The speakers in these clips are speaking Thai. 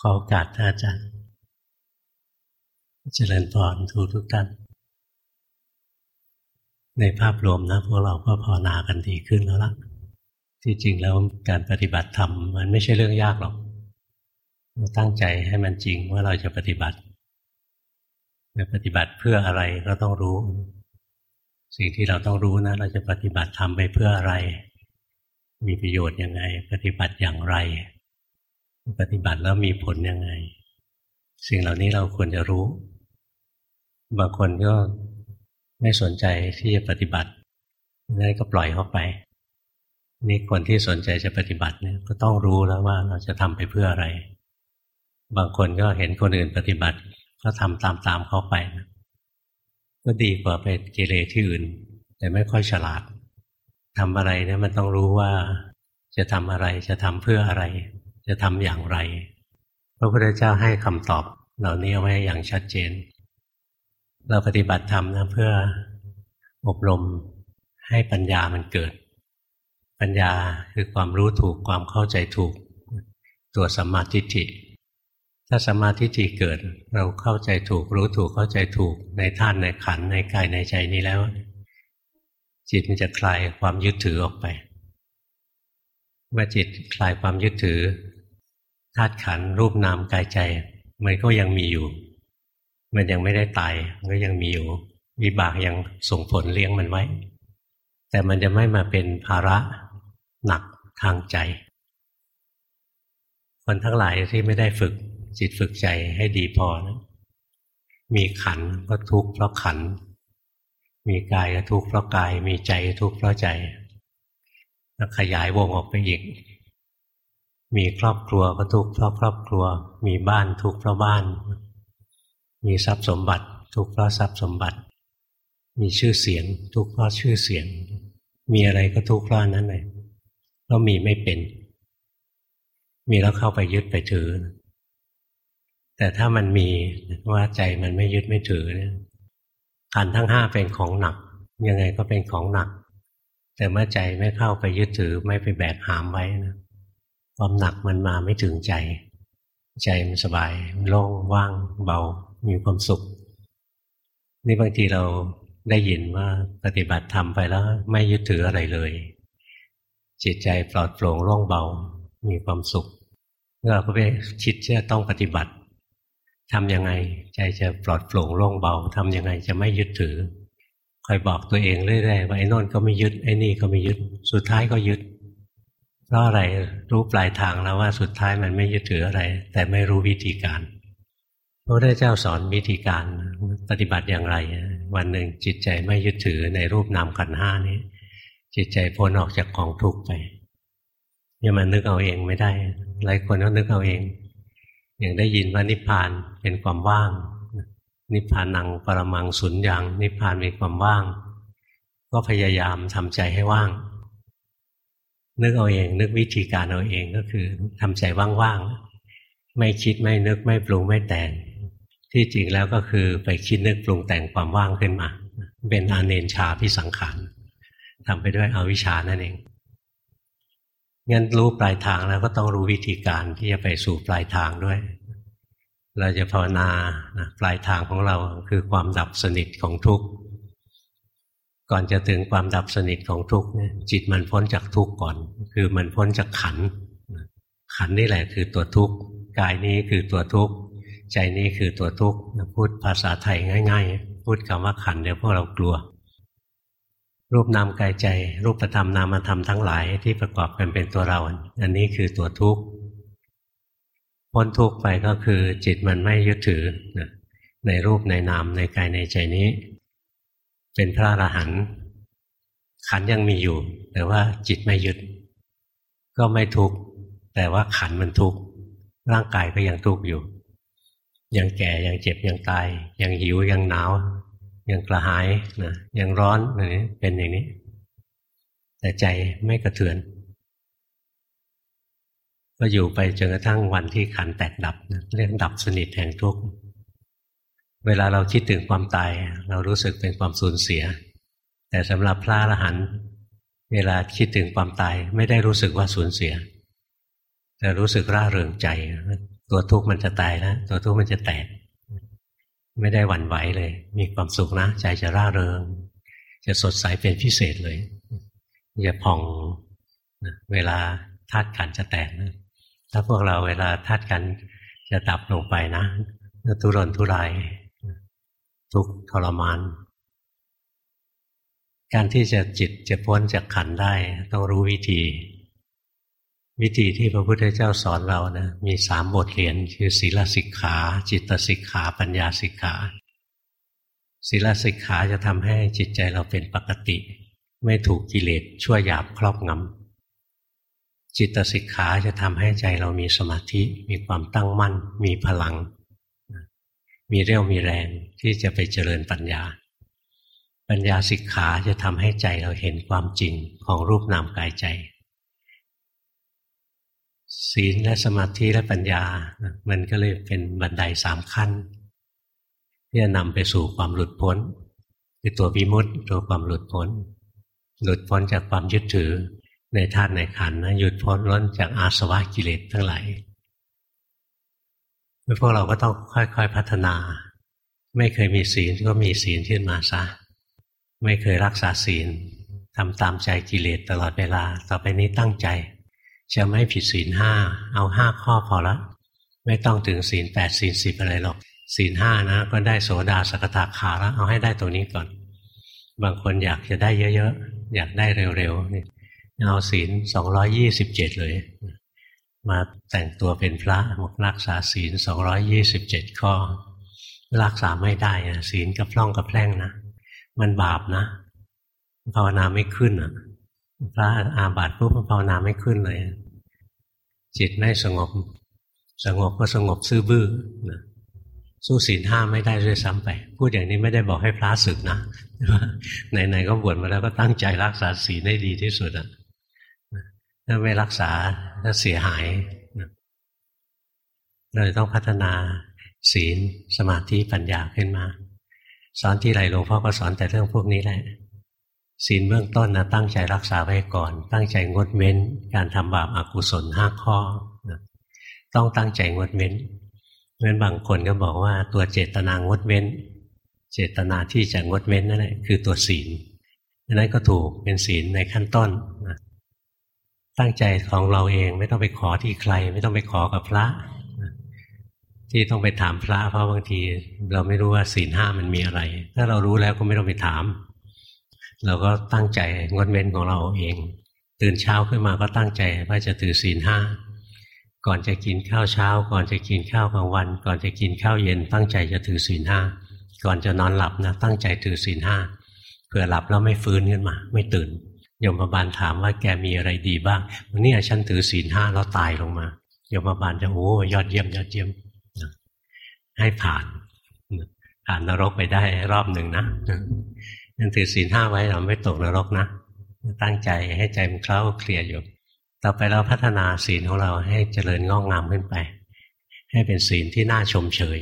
ขอโอกาสอาจารย์ เจริญพรทุกทุกท่าน ในภาพรวมนะพวกเราก็ภาวนากันดีขึ้นแล้วล่ะ ที่จริงแล้วการปฏิบัติธรรมมันไม่ใช่เรื่องยากหรอกเราตั้งใจให้มันจริงว่าเราจะปฏิบัติจะปฏิบัติเพื่ออะไรก็ต้องรู้ สิ่งที่เราต้องรู้นะ เราจะปฏิบัติทำไปเพื่ออะไร มีประโยชน์ยังไง ปฏิบัติอย่างไร ปฏิบัติแล้วมีผลยังไง สิ่งเหล่านี้เราควรจะรู้ บางคนก็ไม่สนใจที่จะปฏิบัตินั่นก็ปล่อยเข้าไป นี่คนที่สนใจจะปฏิบัติเนี่ยก็ต้องรู้แล้วว่าเราจะทำไปเพื่ออะไร บางคนก็เห็นคนอื่นปฏิบัติ ก็ทำตามๆเขาไปนะก็ดีกว่าไปเกเรที่อื่น แต่ไม่ค่อยฉลาดทำอะไรเนี่ยมันต้องรู้ว่าจะทำอะไรจะทำเพื่ออะไร จะทำอย่างไร พระพุทธเจ้าให้คำตอบเหล่านี้ไว้อย่างชัดเจน เราปฏิบัติธรรมนะเพื่ออบรมให้ปัญญามันเกิด ปัญญาคือความรู้ถูกความเข้าใจถูก ตัวสัมมาทิฏฐิถ้าสมาธิจิเกิดเราเข้าใจถูกรู้ถูกเข้าใจถูกในท่านในขันในกายในใจนี้แล้ว จิตมันจะคลายความยึดถือออกไป เมื่อจิตคลายความยึดถือ ธาตุขันรูปนามกายใจ มันก็ยังมีอยู่ มันยังไม่ได้ตายมันก็ยังมีอยู่วิบากยังส่งผลเลี้ยงมันไว้ แต่มันจะไม่มาเป็นภาระหนักทางใจ คนทั้งหลายที่ไม่ได้ฝึกจิตฝึกใจให้ดีพอนะมีขันก็ทุกข์เพราะขัน มีกายก็ทุกข์เพราะกาย มีใจทุกข์เพราะใจแล้วขยายวงออกไปอีก มีครอบครัวก็ทุกข์เพราะครอบครัว มีบ้านทุกข์เพราะบ้าน มีทรัพย์สมบัติ ทุกข์เพราะทรัพย์สมบัติ มีชื่อเสียง ทุกข์เพราะชื่อเสียง มีอะไรก็ทุกข์เพราะนั้นเลยเพรามีไม่เป็น มีแล้วเข้าไปยึดไปถือ แต่ถ้ามันมีว่าใจมันไม่ยึดไม่ถือเนี่ยขันทั้งห้าเป็นของหนัก ยังไงก็เป็นของหนัก แต่เมื่อใจไม่เข้าไปยึดถือไม่ไปแบกหามไว้นะ ความหนักมันมาไม่ถึงใจ ใจมันสบายโล่งว่างเบา มีความสุข นี่บางทีเราได้ยินว่าปฏิบัติทำไปแล้ว ไม่ยึดถืออะไรเลย จิตใจปลอดโปร่งโล่งเบา มีความสุขเราก็ไปคิดจะต้องปฏิบัติทำยังไงใจจะปลอดโปร่งโล่งเบาทำยังไงจะไม่ยึดถือคอยบอกตัวเองเรื่อยๆว่าไอ้นนก็ไม่ยึดไอ้นี่ก็ไม่ยึด สุดท้ายก็ยึด เพราะอะไรรู้ปลายทางแล้วว่าสุดท้ายมันไม่ยึดถืออะไร แต่ไม่รู้วิธีการพระพุทธเจ้าสอนวิธีการปฏิบัติอย่างไร วันหนึ่งจิตใจไม่ยึดถือในรูปนามขันห้านี้ จิตใจพ้นออกจากกองทุกข์ไปอย่ามานึกเอาเองไม่ได้ หลายคนก็นึกเอาเอง อย่างได้ยินว่านิพพานเป็นความว่าง นิพพานังปรมังสุญญ์างนิพพานเป็นความว่าง ก็พยายามทำใจให้ว่าง นึกเอาเอง นึกวิธีการเอาเองก็คือทำใจว่างๆไม่คิดไม่นึกไม่ปรุงไม่แต่ง ที่จริงแล้วก็คือไปคิดนึกปรุงแต่งความว่างขึ้นมา เป็นอาเนนชาพิสังขารทำไปด้วยอวิชานั่นเองงั้นรู้ปลายทางแล้วก็ต้องรู้วิธีการที่จะไปสู่ปลายทางด้วย เราจะภาวนาปลายทางของเราคือความดับสนิทของทุกข์ ก่อนจะถึงความดับสนิทของทุกข์เนี่ยจิตมันพ้นจากทุกข์ก่อน คือมันพ้นจากขัน ขันนี่แหละคือตัวทุกข์กายนี้คือตัวทุกข์ใจนี้คือตัวทุกข์พูดภาษาไทยง่าย ๆ พูดคำว่าขันเดี๋ยวพวกเรากลัว รูปนามกายใจรูปธรรมนามธรรมทั้งหลายที่ประกอบกันเป็นตัวเรา อันนี้คือตัวทุกข์พ้นทุกข์ไปก็คือจิตมันไม่ยึดถือในรูปในนามในกายในใจนี้ เป็นพระอรหันต์ขันยังมีอยู่ แต่ว่าจิตไม่ยึด ก็ไม่ทุกข์แต่ว่าขันมันทุกข์ร่างกายก็ยังทุกข์อยู่ ยังแก่ยังเจ็บยังตาย ยังหิวยังหนาว ยังกระหายนะยังร้อนอะไรนี้เป็นอย่างนี้ แต่ใจไม่กระเทือน ก็อยู่ไปจนกระทั่งวันที่ขันแตกดับนะเรียกดับสนิทแห่งทุกข์ เวลาเราคิดถึงความตาย เรารู้สึกเป็นความสูญเสีย แต่สำหรับพระอรหันต์เวลาคิดถึงความตายไม่ได้รู้สึกว่าสูญเสีย แต่รู้สึกร่าเริงใจ ตัวทุกข์มันจะตายแล้วตัวทุกข์มันจะแตก ไม่ได้หวั่นไหวเลย มีความสุขนะ ใจจะร่าเริง จะสดใสเป็นพิเศษเลยอย่าผ่องเวลาธาตุขันจะแตกนะถ้าพวกเราเวลาธาตุขันจะดับลงไปนะทุรนทุราย ทุกทรมาน การที่จะจิตจะพ้นจากขันได้ ต้องรู้วิธี วิธีที่พระพุทธเจ้าสอนเรานะมีสามบทเรียนคือศีลสิกขา จิตสิกขา ปัญญาสิกขาศีลสิกขาจะทำให้จิตใจเราเป็นปกติ ไม่ถูกกิเลสชั่วหยาบครอบงำจิตสิกขาจะทำให้ใจเรามีสมาธิ มีความตั้งมั่น มีพลัง มีเรี่ยวมีแรงที่จะไปเจริญปัญญา ปัญญาสิกขาจะทำให้ใจเราเห็นความจริงของรูปนามกายใจ ศีลและสมาธิและปัญญา มันก็เลยเป็นบันไดสามขั้น ที่จะนำไปสู่ความหลุดพ้น คือตัววิมุตติตัวความหลุดพ้น หลุดพ้นจากความยึดถือในธาตุในขันนะหยุดพ้นล้นจากอาสวะกิเลสทั้งหลาย พวกเราก็ต้องค่อยๆพัฒนา ไม่เคยมีศีลก็มีศีลขึ้นมาซะ ไม่เคยรักษาศีลทำตามใจกิเลสตลอดเวลา ต่อไปนี้ตั้งใจ จะไม่ผิดศีลห้า เอาห้าข้อพอละ ไม่ต้องถึงศีลแปดศีลสิบอะไรหรอก ศีลห้านะ ก็ได้โสดาสกทาคาแล้ว เอาให้ได้ตัวนี้ก่อน บางคนอยากจะได้เยอะๆ อยากได้เร็วๆ เอาศีลสองร้อยยี่สิบเจ็ดเลย มาแต่งตัวเป็นพระบอกรักษาศีลสองร้อยยี่สิบเจ็ดข้อ รักษาไม่ได้นะศีลกับพร่องกับแพร่งนะ มันบาปนะ ภาวนาไม่ขึ้นอะ พระอาบัติปุ๊บภาวนาไม่ขึ้นเลย จิตไม่สงบ สงบก็สงบซื่อบื้อนะสู้ศีลห้าไม่ได้ด้วยซ้ำไป พูดอย่างนี้ไม่ได้บอกให้พระศึกนะไหนๆก็บวชมาแล้วก็ตั้งใจรักษาศีลให้ดีที่สุดอะ ถ้าไม่รักษาก็เสียหายเราต้องพัฒนาศีลสมาธิปัญญาขึ้นมา สอนที่ไรหลวงพ่อก็สอนแต่เรื่องพวกนี้แหละ ศีลเบื้องต้นนะตั้งใจรักษาไว้ก่อน ตั้งใจงดเว้น การทำบาปอากุศลห้าข้อนะต้องตั้งใจงดเว้นเพราะบางคนก็บอกว่าตัวเจตนางดเว้น เจตนาที่จะงดเว้นนั่นแหละคือตัวศีลนั้นก็ถูกเป็นศีลในขั้นต้นนะ ตั้งใจของเราเองไม่ต้องไปขอที่ใคร ไม่ต้องไปขอกับพระ ที่ต้องไปถามพระ เพราะบางที เราไม่รู้ว่าศีลห้ามันมีอะไร ถ้าเรารู้แล้วก็ไม่ต้องไปถาม เราก็ตั้งใจงดเว้นของเราเอง ตื่นเช้าขึ้นมาก็ตั้งใจว่าจะถือศีลห้าก่อนจะกินข้าวเช้า ก่อนจะกินข้าวกลางวัน ก่อนจะกินข้าวเย็น ตั้งใจจะถือศีลห้าก่อนจะนอนหลับนะตั้งใจถือศีลห้าเผื่อหลับแล้วไม่ฟื้นขึ้นมา ไม่ตื่น ยมบาลถามว่าแกมีอะไรดีบ้างวันนี้ฉันถือศีลห้าแล้วตายลงมายมบาลจะโอ้ยอดเยี่ยมยอดเยี่ยมให้ผ่านผ่านนรกไปได้รอบหนึ่งนะยังถือศีลห้าไว้เราไม่ตกนรกนะ ตั้งใจให้ใจมันเคล้าเคลียร์อยู่ ต่อไปเราพัฒนาศีลของเราให้เจริญงอกงามขึ้นไป ให้เป็นศีลที่น่าชมเชย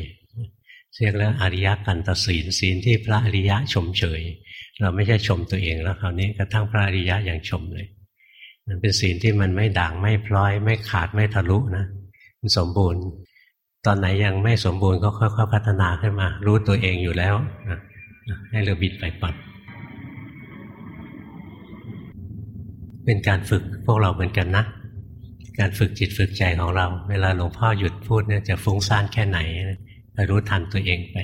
เรียกแล้วอริยกันตศีลศีลที่พระอริยะชมเชย เราไม่ใช่ชมตัวเองแล้วคราวนี้กระทั่งพระอริยะอย่างชมเลย มันเป็นศีลที่มันไม่ด่างไม่พลอย ไม่ขาดไม่ทะลุนะมันสมบูรณ์ ตอนไหนยังไม่สมบูรณ์ก็ค่อยๆพัฒนาขึ้นมา รู้ตัวเองอยู่แล้วนะให้เราบิดไปปัดเป็นการฝึกพวกเราเหมือนกันนะ การฝึกจิตฝึกใจของเรา เวลาหลวงพ่อหยุดพูดเนี่ยจะฟุ้งซ่านแค่ไหนไปรู้ทันตัวเองไป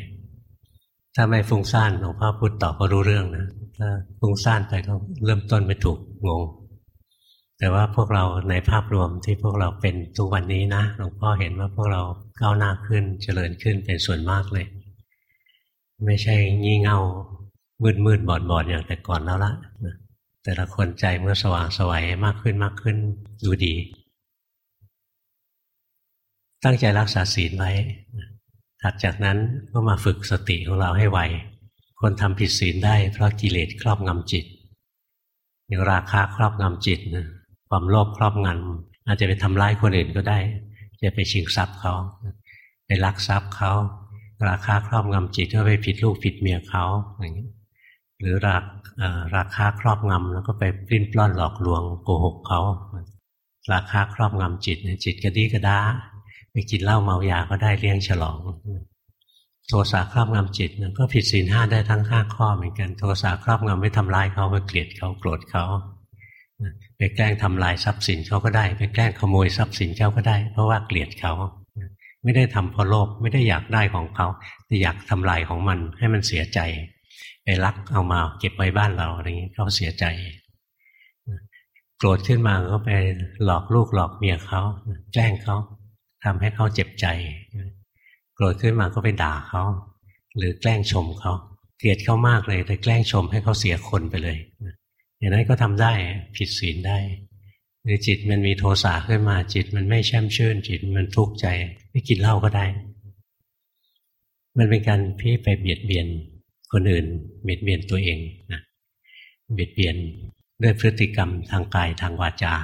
ถ้าไม่ฟุ้งซ่านหลวงพ่อพูดต่อก็รู้เรื่องนะถ้าฟุ้งซ่านไปก็เริ่มต้นไม่ถูกงง แต่ว่าพวกเราในภาพรวมที่พวกเราเป็นทุกวันนี้นะหลวงพ่อเห็นว่าพวกเราก้าวหน้าขึ้นเจริญขึ้นเป็นส่วนมากเลย ไม่ใช่งี่เง่ามืดมืดบอดบอดอย่างแต่ก่อนแล้วละะแต่ละคนใจเมื่อสว่างสวัยมากขึ้นมากขึ้นดูดี ตั้งใจรักษาศีลไว้ ถัดจากนั้นก็มาฝึกสติของเราให้ไว คนทำผิดศีลได้เพราะกิเลสครอบงำจิต อย่างราคาครอบงำจิตนะความโลภครอบงำอาจจะไปทำร้ายคนอื่นก็ได้ จะไปชิงทรัพย์เขาไปลักทรัพย์เขาราคาครอบงำจิตก็ไปผิดลูกผิดเมียเขาอย่างนี้หรือราราคาครอบงำแล้วก็ไปปลิ้นปล้อนหลอกลวงโกหกเขา ราคาครอบงำจิตจิตกระดีกระดา ไปกินเหล้าเมายาก็ได้เลี้ยงฉลอง โทสะครอบงำจิตก็ผิดศีลห้าได้ทั้งห้าข้อเหมือนกัน โทสะครอบงำไม่ทำลายเขาไปเกลียดเขาโกรธเขาไปแกล้งทำลายทรัพย์สินเขาก็ได้ ไปแกล้งขโมยทรัพย์สินเขาก็ได้ เพราะว่าเกลียดเขาไม่ได้ทำเพราะโลภไม่ได้อยากได้ของเขา แต่อยากทำลายของมันให้มันเสียใจ ไปรักเอามาเก็บไว้บ้านเราอะไรอย่างนี้เขาเสียใจ โกรธขึ้นมาก็ไปหลอกลูกหลอกเมียเขาแกล้งเขา ทำให้เขาเจ็บใจ โกรธขึ้นมาก็ไปด่าเขา หรือแกล้งชมเขาเกลียดเขามากเลยแต่แกล้งชมให้เขาเสียคนไปเลยอย่างนั้นก็ทำได้ผิดศีลได้ หรือจิตมันมีโทสะขึ้นมาจิตมันไม่แช่มชื่น จิตมันทุกข์ใจไม่กินเหล้าก็ได้ มันเป็นการพี่ไปเบียดเบียนคนอื่นเบียดเบียนตัวเองนะเบียดเบียนด้วยพฤติกรรมทางกายทางวาจา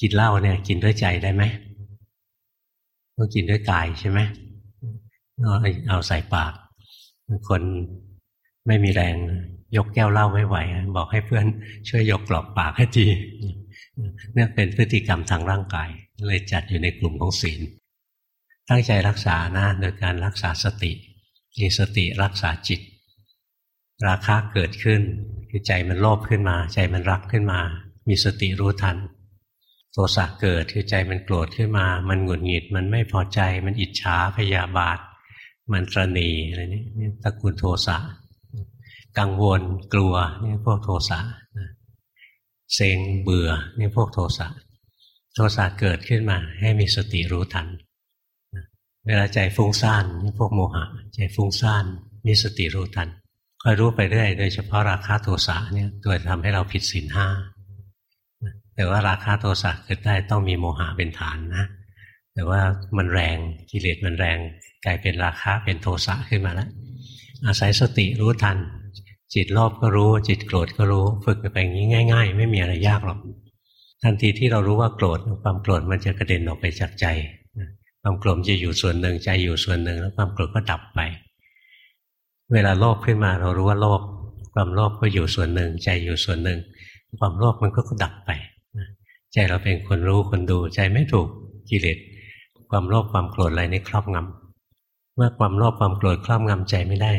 กินเหล้าเนี่ยกินด้วยใจได้ไหม ต้องกินด้วยกายใช่ไหมเอาเอาใส่ปากคนไม่มีแรงยกแก้วเหล้าไม่ไหว บอกให้เพื่อนช่วยยกกรอบปากให้ทีเนี่ยเป็นพฤติกรรมทางร่างกาย เลยจัดอยู่ในกลุ่มของศีล ตั้งใจรักษานะโดยการรักษาสติมีสติรักษาจิต ราคะเกิดขึ้น คือใจมันโลภขึ้นมา ใจมันรักขึ้นมา มีสติรู้ทัน ทสะเกิดคือใจมันโกรธขึ้นมา มันหงุดหงิด มันไม่พอใจ มันอิจฉาพยาบาท มันตรณีอะไรนี้นี่ตระกูลโทสะ กังวลกลัวนี่พวกโทสะเซ็งเบื่อนี่พวกโทสะ โทสะเกิดขึ้นมา ให้มีสติรู้ทัน เวลาใจฟุ้งซ่านนี่พวกโมหะ ใจฟุ้งซ่านมีสติรู้ทันคอยรู้ไปเรื่อยโดยเฉพาะราคาโทสะเนี่ยตัวทำให้เราผิดศีลห้า แต่ว่าราคาโทสะเกิดได้ต้องมีโมหะเป็นฐานนะ แต่ว่ามันแรงกิเลสมันแรงกลายเป็นราคาเป็นโทสะขึ้นมาแล้วอาศัยสติรู้ทัน จิตโลภก็รู้ จิตโกรธก็รู้ ฝึกไปอย่างนี้ง่าย ๆ ไม่มีอะไรยากหรอกทันทีที่เรารู้ว่าโกรธความโกรธมันจะกระเด็นออกไปจากใจความโกรธจะอยู่ส่วนหนึ่งใจอยู่ส่วนหนึ่ง แล้วความโกรธก็ดับไป เวลาโลภขึ้นมาเรารู้ว่าโลภความโลภก็อยู่ส่วนหนึ่ง ใจอยู่ส่วนหนึ่ง ความโลภมันก็ดับไป ใจเราเป็นคนรู้คนดูใจไม่ถูกกิเลสความโลภความโกรธอะไรนี่ครอบงำเมื่อความโลภความโกรธครอบงำใจไม่ได้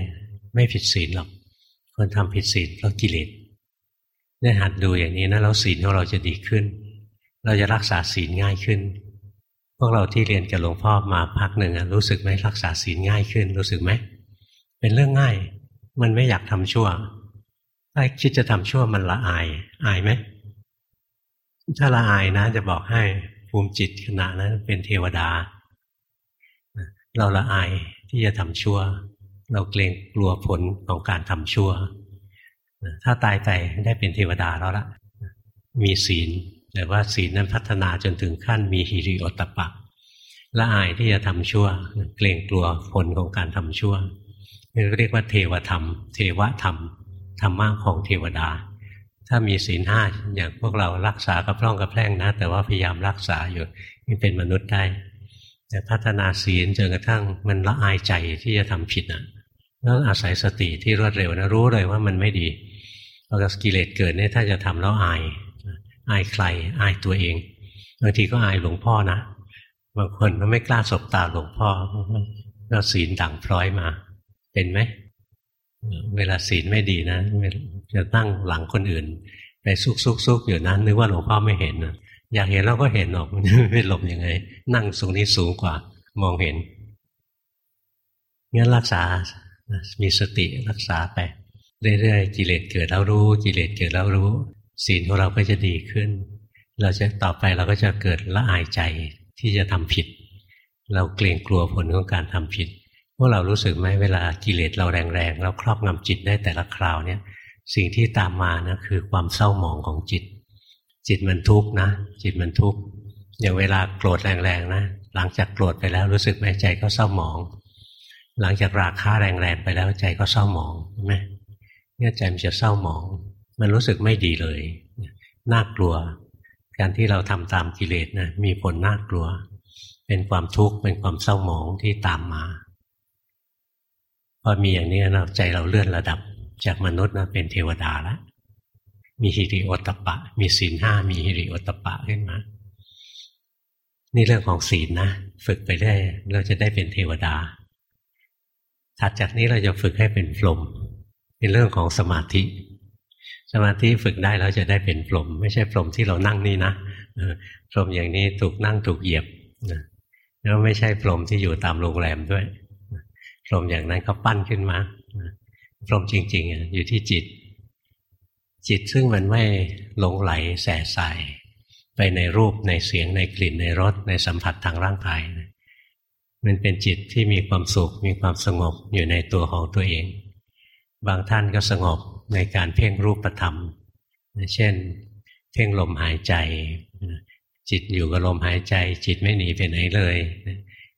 ไม่ผิดศีลหรอกคนทำผิดศีลเพราะกิเลสเนี่ยหัดดูอย่างนี้นะแล้วศีลของเราจะดีขึ้น เราจะรักษาศีลง่ายขึ้น พวกเราที่เรียนกับหลวงพ่อมาพักหนึ่งรู้สึกไหมรักษาศีลง่ายขึ้น รู้สึกไหมเป็นเรื่องง่าย มันไม่อยากทำชั่วถ้าคิดจะทำชั่วมันละอาย อายไหม ถ้าละอายนะ จะบอกให้ภูมิจิตขณะนั้นเป็นเทวดา เราละอายที่จะทำชั่ว เราเกรงกลัวผลของการทำชั่ว ถ้าตายไปได้เป็นเทวดาแล้วละมีศีล แต่ว่าศีลนั้นพัฒนาจนถึงขั้นมีฮิริโอตปะละอายที่จะทำชั่ว เกรงกลัวผลของการทำชั่วเรียกว่าเทวธรรม เทวธรรมธรรมะของเทวดา ถ้ามีศีลห้าอย่างพวกเรารักษากระพร่องกระแพร่งนะ แต่ว่าพยายามรักษาอยู่นี่เป็นมนุษย์ได้แต่พัฒนาศีลจนกระทั่งมันละอายใจที่จะทำผิดนะแล้วอาศัยสติที่รวดเร็วนะรู้เลยว่ามันไม่ดีพอกกิเลสเกิดเนี่ยถ้าจะทำแล้วอาย อายใครอายตัวเองบางทีก็อายหลวงพ่อนะบางคนก็ไม่กล้าสบตาหลวงพ่อก็ศีลดังพร้อยมา เป็นไหม เวลาศีลไม่ดีนะจะตั้งหลังคนอื่น ไปซุกซุกซุกอยู่นั้นนึกว่าหลวงพ่อไม่เห็นนะอยากเห็นเราก็เห็นหรอกไม่หลบยังไง นั่งตรงนี้สูงกว่า มองเห็นงั้นรักษา มีสติรักษาไป เรื่อยๆกิเลสเกิดแล้วรู้ กิเลสเกิดแล้วรู้ ศีลของเราก็จะดีขึ้น เราจะต่อไปเราก็จะเกิดละอายใจที่จะทำผิด เราเกรงกลัวผลของการทำผิด พวกเรารู้สึกไหมเวลากิเลสเราแรงๆเราครอบงำจิตได้แต่ละคราวเนี่ย สิ่งที่ตามมานะคือความเศร้าหมองของจิต จิตมันทุกข์นะ จิตมันทุกข์อย่างเวลาโกรธแรงๆนะ หลังจากโกรธไปแล้วรู้สึกไหมใจก็เศร้าหมอง หลังจากราคาแรงๆไปแล้วใจก็เศร้าหมองใช่ไหมเนี่ยใจมันจะเศร้าหมอง มันรู้สึกไม่ดีเลยน่ากลัว การที่เราทำตามกิเลสนะมีผลน่ากลัว เป็นความทุกข์เป็นความเศร้าหมองที่ตามมา อมีอย่างนี้เราใจเราเลื่อนระดับจากมนุษย์นะเป็นเทวดาแล้วมีฮิริโอตปะ มีศีลห้ามีฮิริโอตปะขึ้นมา นี่เรื่องของศีลนะฝึกไปเรื่อยเราจะได้เป็นเทวดา ถัดจากนี้เราจะฝึกให้เป็นพรหมเป็นเรื่องของสมาธิ สมาธิฝึกได้แล้วจะได้เป็นพรหมไม่ใช่พรหมที่เรานั่งนี่นะพรหมอย่างนี้ถูกนั่งถูกเหยียบแล้วไม่ใช่พรหมที่อยู่ตามโรงแรมด้วย พรหมอย่างนั้นเขาปั้นขึ้นมาพรหมจริงๆอยู่ที่จิต จิตซึ่งมันไม่หลงไหลแส่ใสไปในรูปในเสียงในกลิ่นในรสในสัมผัสทางร่างกายมันเป็นจิตที่มีความสุข มีความสงบอยู่ในตัวของตัวเอง บางท่านก็สงบในการเพ่งรูปธรรม เช่น เพ่งลมหายใจ จิตอยู่กับลมหายใจ จิตไม่หนีไปไหนเลย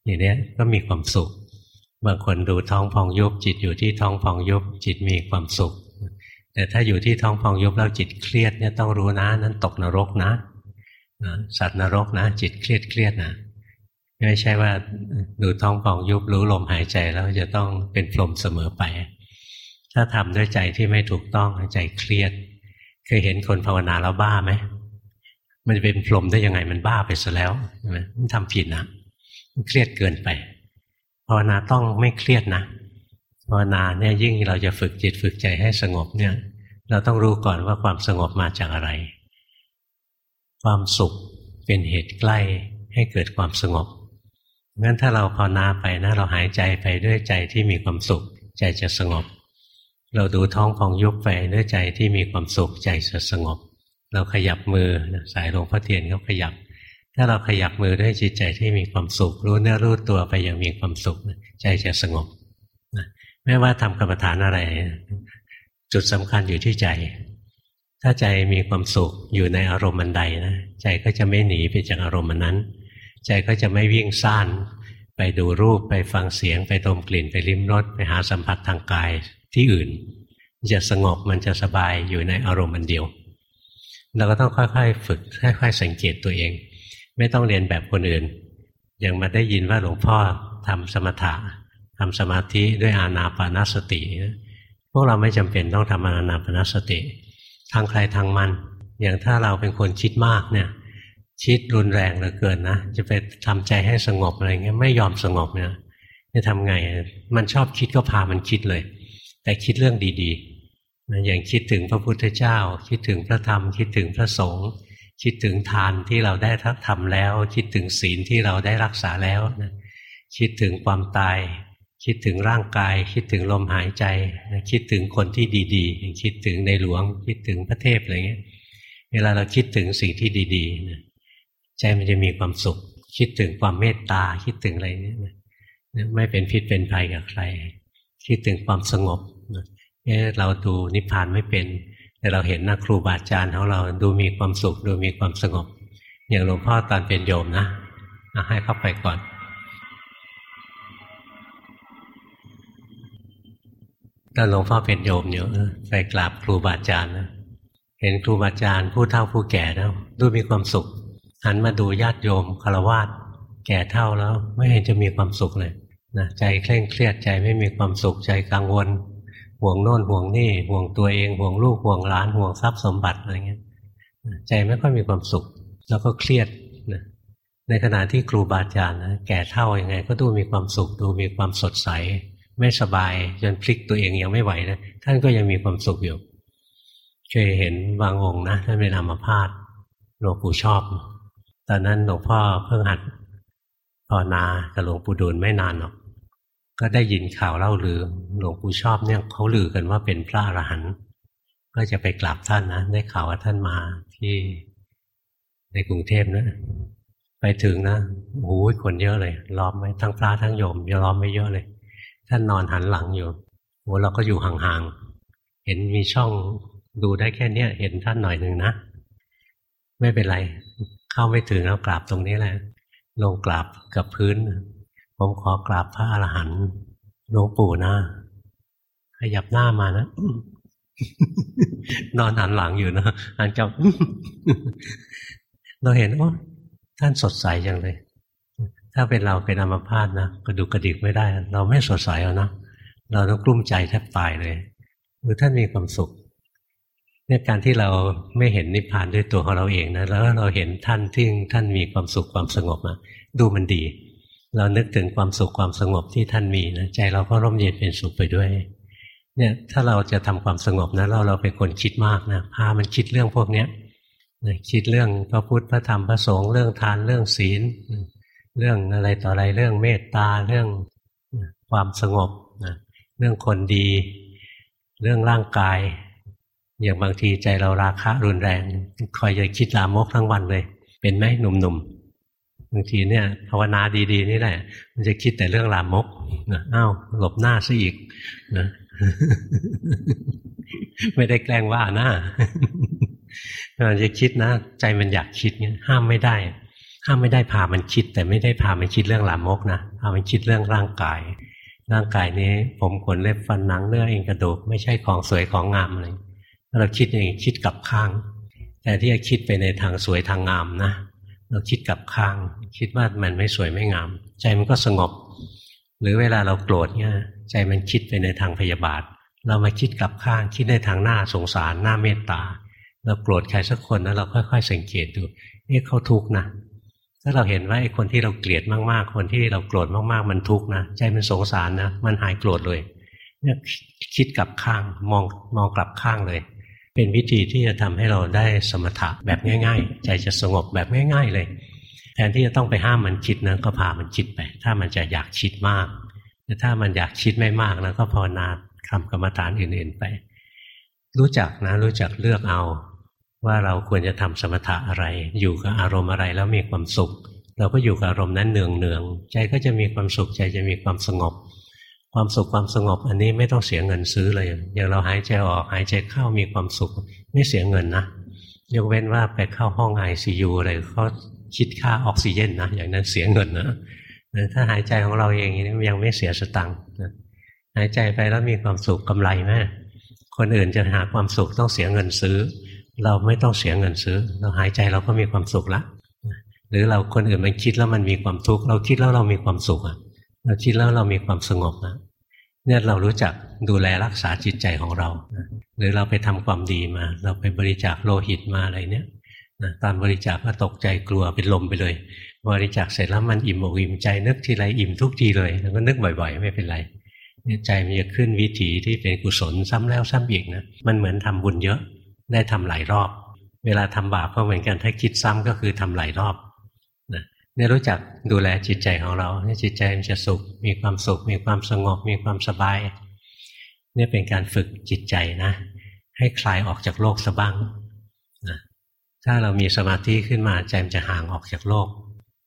อย่างนี้ก็มีความสุข บางคนดูท้องพองยุบจิตอยู่ที่ท้องพองยุบจิตมีความสุข แต่ถ้าอยู่ที่ท้องพองยุบแล้วจิตเครียดเนี่ยต้องรู้นะ นั้นตกนรกนะสัตว์นรกนะ จิตเครียดเครียดนะไม่ใช่ว่าดูท้องป่องยุบรู้ลมหายใจแล้วจะต้องเป็นพรมเสมอไป ถ้าทำด้วยใจที่ไม่ถูกต้องใจเครียด เคยเห็นคนภาวนาแล้วบ้าไหมมันจะเป็นพรมได้ยังไงมันบ้าไปซะแล้วใช่ไหมมันทำผิดนะมันเครียดเกินไป ภาวนาต้องไม่เครียดนะภาวนาเนี่ยยิ่งเราจะฝึกจิตฝึกใจให้สงบเนี่ย เราต้องรู้ก่อนว่าความสงบมาจากอะไร ความสุขเป็นเหตุใกล้ให้เกิดความสงบงั้นถ้าเราภาวนาไปนะ เราหายใจไปด้วยใจที่มีความสุข ใจจะสงบ เราดูท้องพองยุบไปด้วยใจที่มีความสุขใจจะสงบ เราขยับมือสายหลวงพ่อเทียนเขาขยับ ถ้าเราขยับมือด้วยจิตใจที่มีความสุข รู้เนื้อรู้ตัวไปอย่างมีความสุขใจจะสงบไม่ว่าทำกรรมฐานอะไร จุดสำคัญอยู่ที่ใจ ถ้าใจมีความสุขอยู่ในอารมณ์มันใดนะใจก็จะไม่หนีไปจากอารมณ์นั้น ใจก็จะไม่วิ่งซ่านไปดูรูปไปฟังเสียง ไปดมกลิ่นไปลิ้มรสไปหาสัมผัสทางกายที่อื่นจะสงบมันจะสบายอยู่ในอารมณ์มันเดียว เราก็ต้องค่อยๆ ฝึกค่อยๆสังเกตตัวเอง ไม่ต้องเรียนแบบคนอื่น อย่างมาได้ยินว่าหลวงพ่อทำสมถะทำสมาธิด้วยอานาปานสติ พวกเราไม่จำเป็นต้องทำอานาปานสติ ทางใครทางมัน อย่างถ้าเราเป็นคนคิดมากเนี่ยคิดรุนแรงเหลือเกินนะ จะไปทำใจให้สงบอะไรเงี้ยไม่ยอมสงบเนี่ยจะทำไง มันชอบคิดก็พามันคิดเลย แต่คิดเรื่องดีๆ อย่างคิดถึงพระพุทธเจ้า คิดถึงพระธรรม คิดถึงพระสงฆ์ คิดถึงทานที่เราได้ทักทำแล้ว คิดถึงศีลที่เราได้รักษาแล้วนะคิดถึงความตาย คิดถึงร่างกาย คิดถึงลมหายใจคิดถึงคนที่ดีๆ คิดถึงในหลวง คิดถึงพระเทพอะไรเงี้ยเวลาเราคิดถึงสิ่งที่ดีๆใจมันจะมีความสุข คิดถึงความเมตตา คิดถึงอะไรเนี้ยไม่เป็นพิษเป็นภัยกับใคร คิดถึงความสงบเนี่ยเราดูนิพพานไม่เป็น แต่เราเห็นนะครูบาอาจารย์ของเราดูมีความสุข ดูมีความสงบ อย่างหลวงพ่อตอนเป็นโยมนะให้เข้าไปก่อนตอนหลวงพ่อเป็นโยมอยู่ไปกราบครูบาอาจารย์นะเห็นครูบาอาจารย์ผู้เฒ่าผู้แก่แล้ว ดูมีความสุข หันมาดูญาติโยมคารวาสแก่เท่าแล้ว ไม่เห็นจะมีความสุขเลยนะใจเคร่งเครียดใจไม่มีความสุขใจกังวล ห่วงโน่นห่วงนี่ ห่วงตัวเอง ห่วงลูกห่วงหลานห่วงทรัพย์สมบัติอะไรเงี้ยใจไม่ค่อยมีความสุข แล้วก็เครียดนะในขณะที่ครูบาอาจารย์นะแก่เท่ายังไง ก็ดูมีความสุขดูมีความสดใส ไม่สบายจนพลิกตัวเองยังไม่ไหวนะท่านก็ยังมีความสุขอยู่เคยเห็นบางองค์นะท่านเป็นอัมพาตหลวงปู่ชอบ ตอนนั้นหลวงพ่อเพิ่งหัดภาวนากับหลวงปู่ดูลไม่นานหรอก ก็ได้ยินข่าวเล่าลือหลวงปู่ชอบเนี่ยเขาลือกันว่าเป็นพระอรหันต์ก็จะไปกราบท่านนะได้ข่าวว่าท่านมาที่ในกรุงเทพนะ ไปถึงนะโอ้ยคนเยอะเลยล้อมไว้ทั้งพระทั้งโยมล้อมไม่เยอะเลย ท่านนอนหันหลังอยู่โอ้เราก็อยู่ห่างๆเห็นมีช่องดูได้แค่เนี้ยเห็นท่านหน่อยหนึ่งนะไม่เป็นไร เข้าไม่ถึงแล้วกราบตรงนี้แหละลงกราบกับพื้น ผมขอกราบพระอรหันต์หลวงปู่นะ ขยับหน้ามานะ นอนหันหลังอยู่นะหันจับเราเห็นว่าท่านสดใสจังเลย ถ้าเป็นเราเป็นอัมพาตนะกระดุกกระดิกไม่ได้ เราไม่สดใสเอานะเราต้องกลุ้มใจแทบตายเลยหรือท่านมีความสุขเนี่ยการที่เราไม่เห็นนิพพานด้วยตัวของเราเองนะแล้วเราเห็นท่านที่ท่านมีความสุขความสงบนะดูมันดี เรานึกถึงความสุขความสงบที่ท่านมีนะใจเราก็ร่มเย็นเป็นสุขไปด้วย เนี่ยถ้าเราจะทำความสงบนะเราเราเป็นคนคิดมากนะพามันคิดเรื่องพวกเนี้ยคิดเรื่องพระพุทธพระธรรมพระสงฆ์เรื่องทานเรื่องศีล เรื่องอะไรต่ออะไรเรื่องเมตตาเรื่องความสงบเรื่องคนดี เรื่องร่างกาย อย่างบางทีใจเราราคะรุนแรง คอยจะคิดลามกทั้งวันเลย เป็นไหมหนุ่มๆ บางทีเนี่ยภาวนาดี ๆ นี่แหละ มันจะคิดแต่เรื่องลามกนะอ้าวหลบหน้าซะอีกนะไม่ได้แกล้งว่านะมันจะคิดนะ ใจมันอยากคิดเนี่ยห้ามไม่ได้ห้ามไม่ได้พามันคิด แต่ไม่ได้พามันคิดเรื่องลามกนะพามันคิดเรื่องร่างกาย ร่างกายนี้ ผมขนเล็บฟันหนังเนื้อเอ็นกระดูกไม่ใช่ของสวยของงามเลยเราคิดอย่างคิดกับข้าง แต่ที่จะคิดไปในทางสวยทางงามนะ เราคิดกลับข้าง คิดว่ามันไม่สวยไม่งาม ใจมันก็สงบ หรือเวลาเราโกรธเนี่ยใจมันคิดไปในทางพยาบาท เรามาคิดกลับข้างคิดในทางหน้าสงสารหน้าเมตตา เราโกรธใครสักคนนะเราค่อยๆสังเกตดูนี่เขาทุกข์นะถ้าเราเห็นว่าไอ้คนที่เราเกลียดมากๆ คนที่เราโกรธมากๆ มันทุกข์นะใจมันสงสารนะมันหายโกรธเลยเนี่ยคิดกลับข้างมองมองกลับข้างเลย เป็นวิธีที่จะทำให้เราได้สมถะแบบง่าย ๆ ใจจะสงบแบบง่าย ๆ เลย แทนที่จะต้องไปห้ามมันคิดนะก็พามันคิดไป ถ้ามันจะอยากคิดมากแต่ถ้ามันอยากคิดไม่มากนะก็ภาวนาทำกรรมฐานอื่นๆไป รู้จักนะรู้จักเลือกเอา ว่าเราควรจะทำสมถะอะไร อยู่กับอารมณ์อะไรแล้วมีความสุข เราก็อยู่กับอารมณ์นั้นเนืองๆใจก็จะมีความสุขใจจะมีความสงบ ความสุขความสงบอันนี้ไม่ต้องเสียเงินซื้อเลย อย่างเราหายใจออกหายใจเข้ามีความสุข ไม่เสียเงินนะยกเว้นว่าไปเข้าห้องไอซียูอะไรเขาคิดค่าออกซิเจนนะอย่างนั้นเสียเงินนะถ้าหายใจของเราเองนี่ยังไม่เสียสตังค์หายใจไปแล้วมีความสุขกำไรไหมคนอื่นจะหาความสุขต้องเสียเงินซื้อ เราไม่ต้องเสียเงินซื้อ เราหายใจเราก็มีความสุขละหรือเราคนอื่นมันคิดแล้วมันมีความทุกข์เราคิดแล้วเรามีความสุขอะ เราคิดแล้วเรามีความสงบนะเนี่ยเรารู้จักดูแลรักษาจิตใจของเรานะหรือเราไปทำความดีมา เราไปบริจาคโลหิตมาอะไรเนี่ยนะตอนบริจาคก็ตกใจกลัวเป็นลมไปเลย บริจาคเสร็จแล้วมันอิ่มอกอิ่มใจนึกทีไรอิ่มทุกทีเลยแล้วก็นึกบ่อยๆ ไม่เป็นไรเนี่ยใจมันจะขึ้นวิถีที่เป็นกุศลซ้ำแล้วซ้ำอีกนะมันเหมือนทำบุญเยอะได้ทำหลายรอบ เวลาทำบาปก็เหมือนกันถ้าคิดซ้ำก็คือทำหลายรอบ เนี่ยรู้จักดูแลจิตใจของเราให้จิตใจมันจะสุข มีความสุข มีความสงบ มีความสบาย เนี่ยเป็นการฝึกจิตใจนะ ให้คลายออกจากโลกสะบ้างนะถ้าเรามีสมาธิขึ้นมาใจมันจะห่างออกจากโลก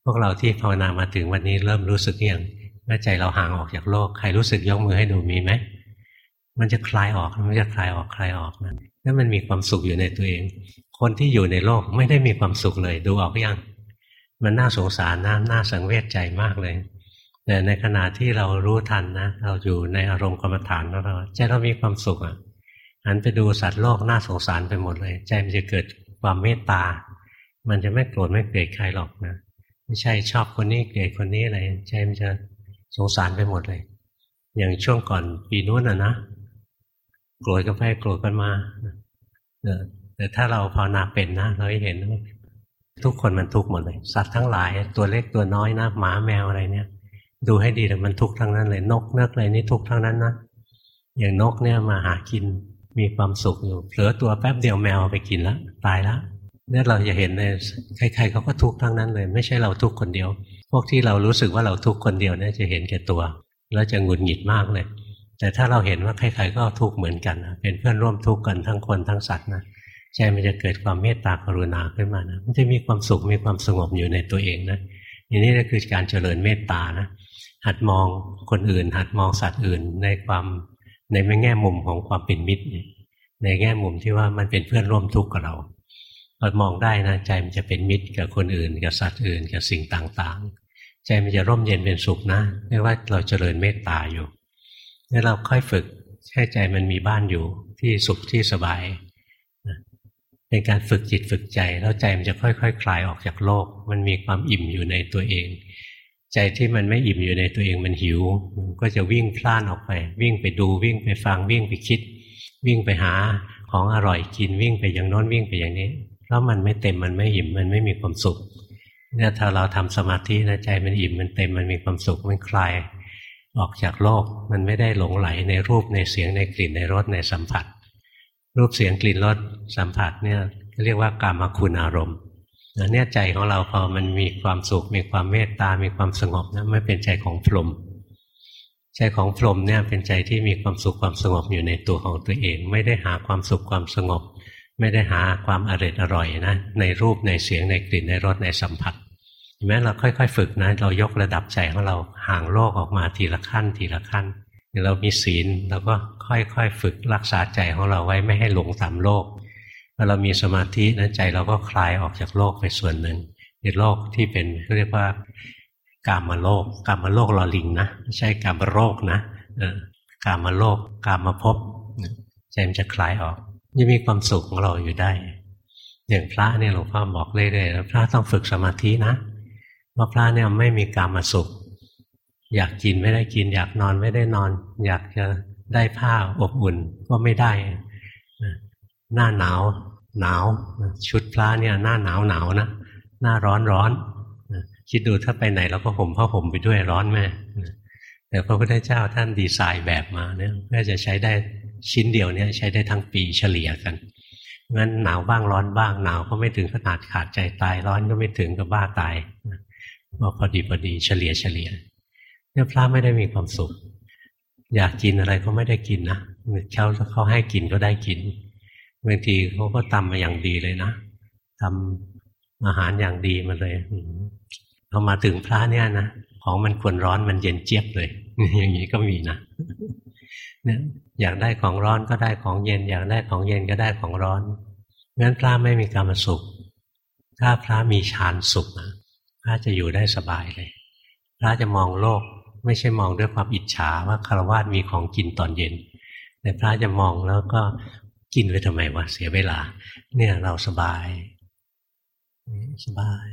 พวกเราที่ภาวนามาถึงวันนี้เริ่มรู้สึกยังว่าใจเราห่างออกจากโลก ใครรู้สึกยกมือให้ดูมีไหมมันจะคลายออกมันจะคลายออกคลายออกนะแล้วมันมีความสุขอยู่ในตัวเอง คนที่อยู่ในโลกไม่ได้มีความสุขเลยดูออกยัง มันน่าสงสารนะน่าสังเวชใจมากเลยแต่ในขณะที่เรารู้ทันนะเราอยู่ในอารมณ์กรรมฐานของเราใจเรามีความสุขอะหันไปดูสัตว์โลกน่าสงสารไปหมดเลย ใจมันจะเกิดความเมตตา มันจะไม่โกรธไม่เกลียดใครหรอกนะไม่ใช่ชอบคนนี้เกลียดคนนี้อะไรใจมันจะสงสารไปหมดเลย อย่างช่วงก่อนปีนู้นอะนะโกรธกันไปโกรธกันมาแต่ถ้าเราภาวนาเป็นนะเราเห็น ทุกคนมันทุกข์หมดเลย สัตว์ทั้งหลาย ตัวเล็กตัวน้อยนะหมาแมวอะไรเนี่ย ดูให้ดีแต่มันทุกข์ทั้งนั้นเลย นกเนื้ออะไรนี่ทุกข์ทั้งนั้นนะอย่างนกเนี่ยมาหากินมีความสุขอยู่เผลอตัวแป๊บเดียวแมวไปกินแล้วตายแล้วเนี่ยเราจะเห็นเลยใครๆเขาก็ทุกข์ทั้งนั้นเลย ไม่ใช่เราทุกข์คนเดียว พวกที่เรารู้สึกว่าเราทุกข์คนเดียวเนี่ยจะเห็นแก่ตัว แล้วจะหงุดหงิดมากเลย แต่ถ้าเราเห็นว่าใครๆก็ทุกข์เหมือนกันเป็นเพื่อนร่วมทุกข์กันทั้งคนทั้งสัตว์นะ ใจมันจะเกิดความเมตตากรุณาขึ้นมานะมันจะมีความสุขมีความสงบอยู่ในตัวเองนะอย่างนี้ก็คือการเจริญเมตตานะหัดมองคนอื่น หัดมองสัตว์อื่นในความในแง่มุมของความเป็นมิตร ในแง่มุมที่ว่ามันเป็นเพื่อนร่วมทุกข์กับเราพอมองได้นะใจมันจะเป็นมิตรกับคนอื่น กับสัตว์อื่น กับสิ่งต่างๆ ใจมันจะร่มเย็นเป็นสุขนะไม่ว่าเราเจริญเมตตาอยู่นี่เราค่อยฝึกให้ใจมันมีบ้านอยู่ที่สุขที่สบาย เป็นการฝึกจิตฝึกใจ แล้วใจมันจะค่อยๆคคลายออกจากโลก มันมีความอิ่มอยู่ในตัวเอง ใจที่มันไม่อิ่มอยู่ในตัวเองมันหิว มันก็จะวิ่งพล่านออกไป วิ่งไปดูวิ่งไปฟังวิ่งไปคิด วิ่งไปหาของอร่อยกินวิ่งไปอย่างโน้นวิ่งไปอย่างนี้ เพราะมันไม่เต็มมันไม่อิ่มมันไม่มีความสุขเนี่ยถ้าเราทำสมาธินะใจมันอิ่มมันเต็มมันมีความสุขมันคลายออกจากโลกมันไม่ได้หลงไหลในรูปในเสียงในกลิ่นในรสในสัมผัส รูปเสียงกลิ่นรส สัมผัสเนี่ยเรียกว่ากามคุณอารมณ์เนี่ยใจของเราพอมันมีความสุข มีความเมตตา มีความสงบนะไม่เป็นใจของพรหมใจของพรหมเนี่ยเป็นใจที่มีความสุขความสงบอยู่ในตัวของตัวเอง ไม่ได้หาความสุขความสงบ ไม่ได้หาความอร่อยอร่อยนะในรูปในเสียงในกลิ่นในรสในสัมผัสแม้เราค่อย ๆ ฝึกนะเรายกระดับใจของเราห่างโลกออกมาทีละขั้นทีละขั้นเรามีศีลเราก็ค่อยๆ ฝึกรักษาใจของเราไว้ไม่ให้หลงตามโลก พอเรามีสมาธินะใจเราก็คลายออกจากโลกไปส่วนหนึ่งในโลกที่เป็นเรียกว่ากามาโลกกามาโลกลอลิงนะไม่ใช่กามาโรคนะกามาโลกกามาพบใจมันจะคลายออกยังมีความสุขของเราอยู่ได้ อย่างพระเนี่ยหลวงพ่อบอกเรื่อยๆพระต้องฝึกสมาธินะเพราพระเนี่ยไม่มีกามาสุข อยากกินไม่ได้กิน อยากนอนไม่ได้นอน อยากจะได้ผ้าอบอุ่นก็ไม่ได้ หน้าหนาว หนาว ชุดพระเนี่ย หน้าหนาวหนาวนะหน้าร้อนร้อนคิดดูถ้าไปไหนเราก็ห่มผ้าห่มไปด้วยร้อนแม่แต่พระพุทธเจ้าท่านดีไซน์แบบมาเนี่ยเพื่อจะใช้ได้ชิ้นเดียวเนี่ยใช้ได้ทั้งปีเฉลี่ยกันงั้นหนาวบ้างร้อนบ้างหนาวก็ไม่ถึงขนาดขาดใจตายร้อนก็ไม่ถึงกับบ้าตายก็พอดีพอดีเฉลี่ยเฉลี่ยเนี่ยพระไม่ได้มีความสุข อยากกินอะไรก็ไม่ได้กินนะเช้าเขาให้กินก็ได้กิน บางทีเขาก็ทำมาอย่างดีเลยนะทำอาหารอย่างดีมาเลยพอมาถึงพระเนี่ยนะของมันควรร้อนมันเย็นเจี๊ยบเลย อย่างนี้ก็มีนะเนี่ยอยากได้ของร้อนก็ได้ของเย็น อยากได้ของเย็นก็ได้ของร้อนงั้นพระไม่มีกรรมสุข ถ้าพระมีฌานสุขนะพระจะอยู่ได้สบายเลย พระจะมองโลกไม่ใช่มองด้วยความอิจฉาว่าคารวะมีของกินตอนเย็น แต่พระจะมองแล้วก็ กินไปทำไมวะเสียเวลา เนี่ย เราสบาย สบาย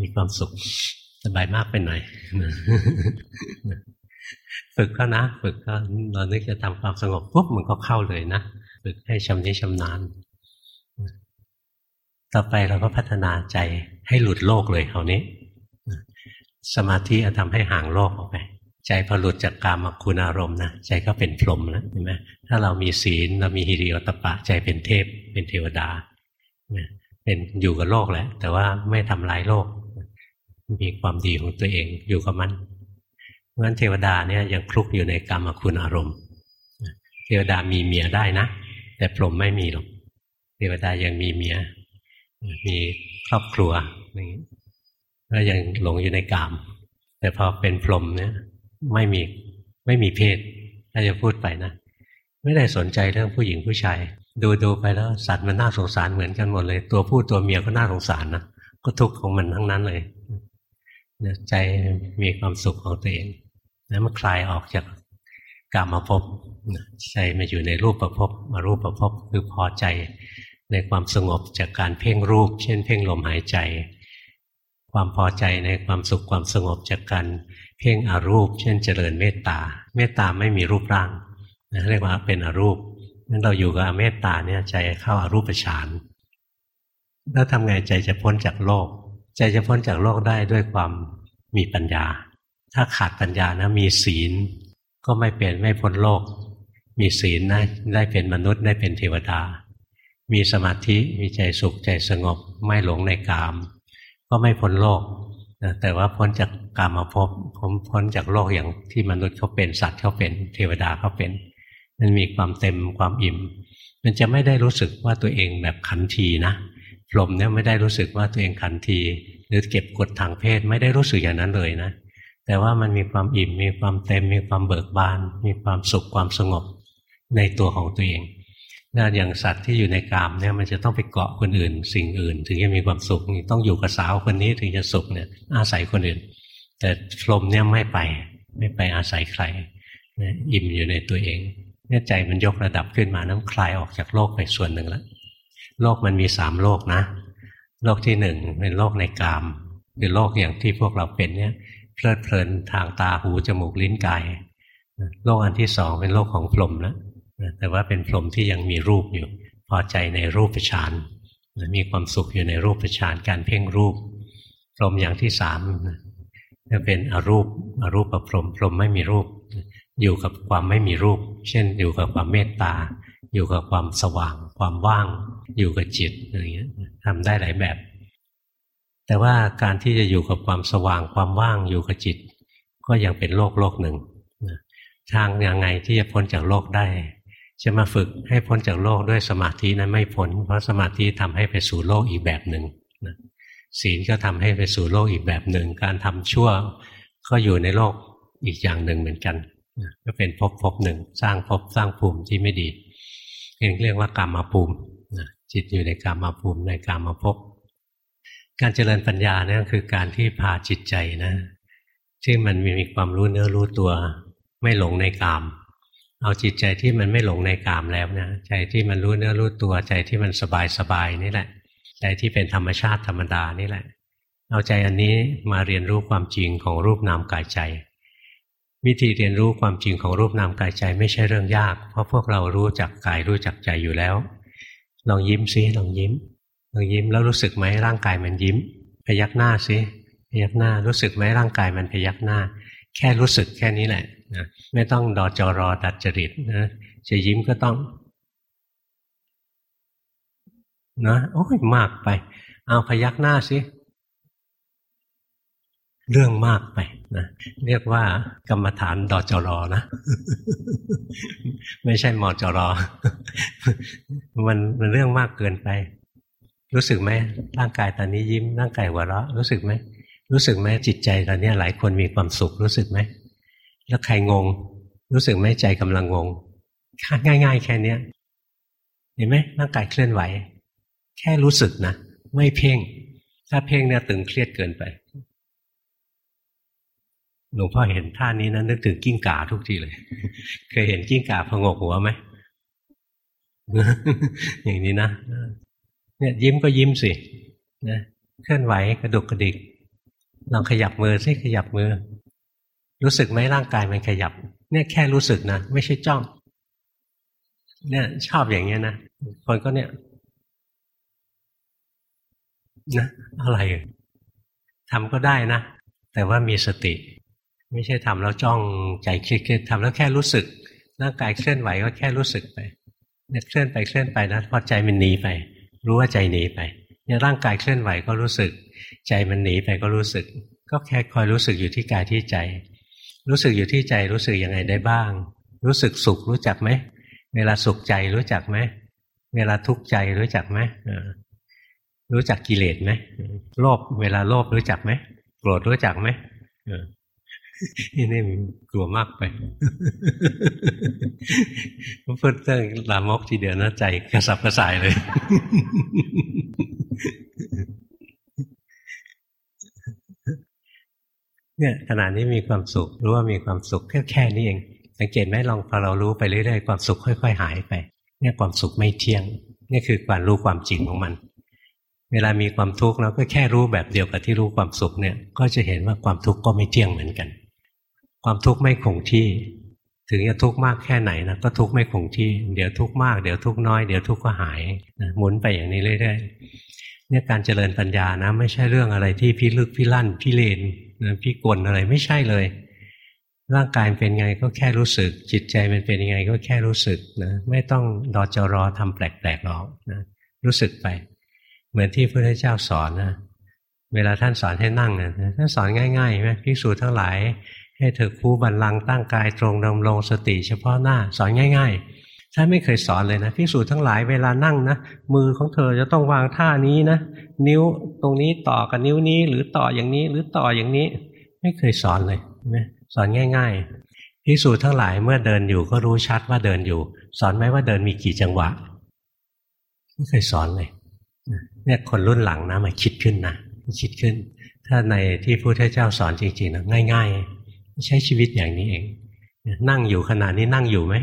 มีความสุข สบายมากไปหน่อยฝึกก็นะ ฝึกก็เรานึกจะทำความสงบปุ๊บมันก็เข้าเลยนะ ฝึกให้ชำนิชำนาญต่อไปเราก็พัฒนาใจให้หลุดโลกเลยคราวนี้ สมาธิจะทำให้ห่างโลกออกไป ใจพอหลุดจากกามคุณอารมณ์นะใจก็เป็นพรหมแล้วเห็นไหมถ้าเรามีศีลเรามีฮิริโอตปะ ใจเป็นเทพ เป็นเทวดาเป็นอยู่กับโลกแหละ แต่ว่าไม่ทำลายโลก มีความดีของตัวเองอยู่กับมันเพราะฉะนั้นเทวดาเนี่ยยังคลุกอยู่ในกรรมคุณอารมณ์ เทวดามีเมียได้นะ แต่พรหมไม่มีหรอกเทวดายังมีเมีย มีครอบครัวนี่ก็ยังหลงอยู่ในกาม แต่พอเป็นพรหมเนี่ย ไม่มีไม่มีเพศถ้าจะพูดไปนะ ไม่ได้สนใจเรื่องผู้หญิงผู้ชายดูดูไปแล้วสัตว์มันน่าสงสารเหมือนกันหมดเลย ตัวผู้ตัวเมียก็น่าสงสารนะก็ทุกข์ของมันทั้งนั้นเลยใจมีความสุขของตัวเองแล้วมันคลายออกจากกามาพบใจมาอยู่ในรูปประพบมารูปประพบคือพอใจในความสงบจากการเพ่งรูป เช่น เพ่งลมหายใจ ความพอใจในความสุขความสงบจากการ พ่งอรูป เช่นเจริญเมตตา เมตตาไม่มีรูปร่างนะเรียกว่าเป็นอรูปนั้นเราอยู่กับเมตตาเนี่ยใจเข้าอารูปฌานแล้วทำไงใจจะพ้นจากโลก ใจจะพ้นจากโลกได้ด้วยความมีปัญญา ถ้าขาดปัญญานะมีศีล ก็ไม่เป็นไม่พ้นโลก มีศีลนะได้เป็นมนุษย์ได้เป็นเทวดา มีสมาธิมีใจสุขใจสงบ ไม่หลงในกาม ก็ไม่พ้นโลก แต่ว่าพ้นจากกามมาพบผมพ้นจากโลกอย่างที่มนุษย์เขาเป็นสัตว์เขาเป็นเทวดาเขาเป็น มันมีความเต็มความอิ่ม มันจะไม่ได้รู้สึกว่าตัวเองแบบขันทีนะพรหมเนี่ยไม่ได้รู้สึกว่าตัวเองขันทีหรือเก็บกดทางเพศไม่ได้รู้สึกอย่างนั้นเลยนะ แต่ว่ามันมีความอิ่มมีความเต็มมีความเบิกบาน มีความสุขความสงบในตัวของตัวเอง นะอย่างสัตว์ที่อยู่ในกามเนี่ยมันจะต้องไปเกาะคนอื่น สิ่งอื่น ถึงจะมีความสุขต้องอยู่กับสาวคนนี้ถึงจะสุขเนี่ย อาศัยคนอื่น แต่พรมเนี่ยไม่ไป ไม่ไปอาศัยใครนะอิ่มอยู่ในตัวเองเนี่ยใจมันยกระดับขึ้นมาน้ำคลายออกจากโลกไปส่วนหนึ่งแล้วโลกมันมีสามโลกนะ โลกที่หนึ่งเป็นโลกในกามคือโลกอย่างที่พวกเราเป็นเนี่ยเพลิดเพลินทางตาหูจมูกลิ้นกาย โลกอันที่สองเป็นโลกของพรมนะ แต่ว่าเป็นพรหมที่ยังมีรูปอยู่ พอใจในรูปฌานมีความสุขอยู่ในรูปฌานการเพ่งรูป พรหมอย่างที่สามจะเป็นอรูปอรูปประพรหมพรหมไม่มีรูป อยู่กับความไม่มีรูป เช่น อยู่กับความเมตตา อยู่กับความสว่าง ความว่าง อยู่กับจิตอะไรเงี้ยทำได้หลายแบบ แต่ว่าการที่จะอยู่กับความสว่าง ความว่างอยู่กับจิต ก็ยังเป็นโลกโลกหนึ่งทางยังไงที่จะพ้นจากโลกได้ จะมาฝึกให้พ้นจากโลกด้วยสมาธินั้นไม่พ้นเพราะสมาธิทำให้ไปสู่โลกอีกแบบหนึ่งศีลก็ทำให้ไปสู่โลกอีกแบบหนึ่ง การทำชั่วก็อยู่ในโลกอีกอย่างหนึ่งเหมือนกันก็เป็นภพภพหนึ่ง สร้างภพสร้างภูมิที่ไม่ดีเรียกว่ากรรมภูมิจิตอยู่ในกรรมภูมิในกรรมภพการเจริญปัญญาเนี่ยคือการที่พาจิตใจนะที่มันมีความรู้เนื้อรู้ตัว ไม่หลงในกาม เอาจิตใจที่มันไม่หลงในกามแล้วนะใจที่มันรู้เนื้อรู้ตัวใจที่มันสบายสบายนี่แหละ ใจที่เป็นธรรมชาติธรรมดานี่แหละ เอาใจอันนี้มาเรียนรู้ความจริงของรูปนามกายใจ วิธีเรียนรู้ความจริงของรูปนามกายใจไม่ใช่เรื่องยาก เพราะพวกเรารู้จักกายรู้จักใจอยู่แล้ว ลองยิ้มซิลองยิ้มลองยิ้มแล้วรู้สึกไหมร่างกายมันยิ้ม พยักหน้าซิพยักหน้ารู้สึกไหมร่างกายมันพยักหน้า แค่รู้สึกแค่นี้แหละ นะไม่ต้องดอจอรอดัดจริตนะจะยิ้มก็ต้องนะโอ้ยมากไป เอาพยักหน้าสิเรื่องมากไปนะเรียกว่ากรรมฐานดอจรอนะ ไม่ใช่มอจอรอ มันมันเรื่องมากเกินไป รู้สึกไหมร่างกายตอนนี้ยิ้มร่างกายหัวเราะรู้สึกไหมรู้สึกไหมจิตใจตอนนี้หลายคนมีความสุขรู้สึกไหม แล้วใครงง รู้สึกไหมใจกำลังงงง่าย ๆ แค่เนี้ย เห็นไหมร่างกายเคลื่อนไหว แค่รู้สึกนะ ไม่เพ่ง ถ้าเพ่งเนี่ยตึงเครียดเกินไปหลวงพ่อเห็นท่านี้นะนึกถึงกิ้งก่าทุกทีเลย เคยเห็นกิ้งก่าพงกหัวไหมอย่างนี้นะเนี่ยยิ้มก็ยิ้มสินะเคลื่อนไหวกระดุกกระดิกลองขยับมือสิขยับมือ รู้สึกไหมร่างกายมันขยับ เนี่ยแค่รู้สึกนะ ไม่ใช่จ้อง เนี่ยชอบอย่างเงี้ยนะคนก็เนี่ย นะอะไรทำก็ได้นะ แต่ว่ามีสติ ไม่ใช่ทำแล้วจ้องใจเครียดๆทำแล้วแค่รู้สึกร่างกายเคลื่อนไหวก็แค่รู้สึกไปเนี่ยเคลื่อนไปเคลื่อนไปนะพอใจมันหนีไป รู้ว่าใจหนีไปเนี่ยร่างกายเคลื่อนไหวก็รู้สึก ใจมันหนีไปก็รู้สึก ก็แค่คอยรู้สึกอยู่ที่กายที่ใจ รู้สึกอยู่ที่ใจรู้สึกยังไงได้บ้าง รู้สึกสุขรู้จักไหมเวลาสุขใจรู้จักไหมเวลาทุกข์ใจรู้จักไหมรู้จักกิเลสไหมโลภเวลาโลภรู้จักไหมโกรธรู้จักไหมนี่นี่กลัวมากไปเพิ่งเรื่องลามกทีเดียวนะใจกระสับกระส่ายเลย เนี่ยขณะนี้มีความสุขรู้ว่ามีความสุขแค่แค่นี้เอง สังเกตไหมลองพอเรารู้ไปเรื่อยๆความสุขค่อย ๆ หายไป เนี่ยความสุขไม่เที่ยงนี่คือการรู้ความจริงของมัน เวลามีความทุกข์เราก็แค่รู้แบบเดียวกับที่รู้ความสุขเนี่ย ก็จะเห็นว่าความทุกข์ก็ไม่เที่ยงเหมือนกัน ความทุกข์ไม่คงที่ ถึงจะทุกข์มากแค่ไหนนะก็ทุกข์ไม่คงที่ เดี๋ยวทุกข์มากเดี๋ยวทุกข์น้อยเดี๋ยวทุกข์ก็หายหมุนไปอย่างนี้เรื่อยๆเนี่ยการเจริญปัญญานะ ไม่ใช่เรื่องอะไรที่พิลึกพิลั่นพิเลน นะพิกลอะไรไม่ใช่เลย ร่างกายเป็นไงก็แค่รู้สึก จิตใจมันเป็นยังไงก็แค่รู้สึกนะไม่ต้องดอจรอทำแปลกๆหรอกนะรู้สึกไป เหมือนที่พระพุทธเจ้าสอนนะเวลาท่านสอนให้นั่งนะท่านสอนง่ายๆไหมภิกษุทั้งหลาย ให้เธอคู่บันลังตั้งกายตรงดำรงสติเฉพาะหน้าสอนง่าย ๆ ท่านไม่เคยสอนเลยนะภิกษุทั้งหลายเวลานั่งนะมือของเธอจะต้องวางท่านี้นะนิ้วตรงนี้ต่อกับนิ้วนี้ หรือต่ออย่างนี้หรือต่ออย่างนี้ ไม่เคยสอนเลยนะสอนง่าย ๆพิสูจน์ทั้งหลายเมื่อเดินอยู่ก็รู้ชัดว่าเดินอยู่ สอนไหมว่าเดินมีกี่จังหวะไม่เคยสอนเลยเนี่ยคนรุ่นหลังนะมาคิดขึ้นนะคิดขึ้น ถ้าในที่พระพุทธเจ้าสอนจริงๆนะง่าย ๆ ใช้ชีวิตอย่างนี้เอง นั่งอยู่ขณะนี้นั่งอยู่ไหม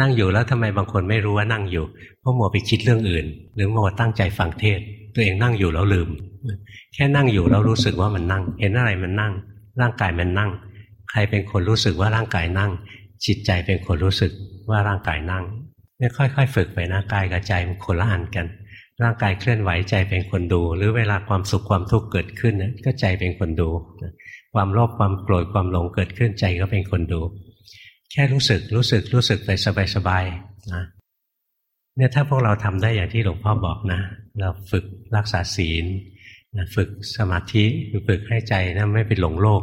นั่งอยู่แล้วทำไมบางคนไม่รู้ว่านั่งอยู่ เพราะมัวไปคิดเรื่องอื่น หรือมัวตั้งใจฟังเทศ ตัวเองนั่งอยู่แล้วลืม แค่นั่งอยู่แล้วรู้สึกว่ามันนั่ง เห็นอะไรมันนั่ง ร่างกายมันนั่ง ใครเป็นคนรู้สึกว่าร่างกายนั่ง จิตใจเป็นคนรู้สึกว่าร่างกายนั่งเนี่ยค่อย ๆ ฝึกไปนะกายกับใจมันคนละอันกัน ร่างกายเคลื่อนไหวใจเป็นคนดู หรือเวลาความสุขความทุกข์เกิดขึ้นนะก็ใจเป็นคนดู ความโลภความโกรธความหลงเกิดขึ้นใจก็เป็นคนดู แค่รู้สึกรู้สึกรู้สึกไปสบายๆนะเนี่ยถ้าพวกเราทำได้อย่างที่หลวงพ่อบอกนะ เราฝึกรักษาศีลนะฝึกสมาธิฝึกให้ใจนะไม่ไปหลงโลก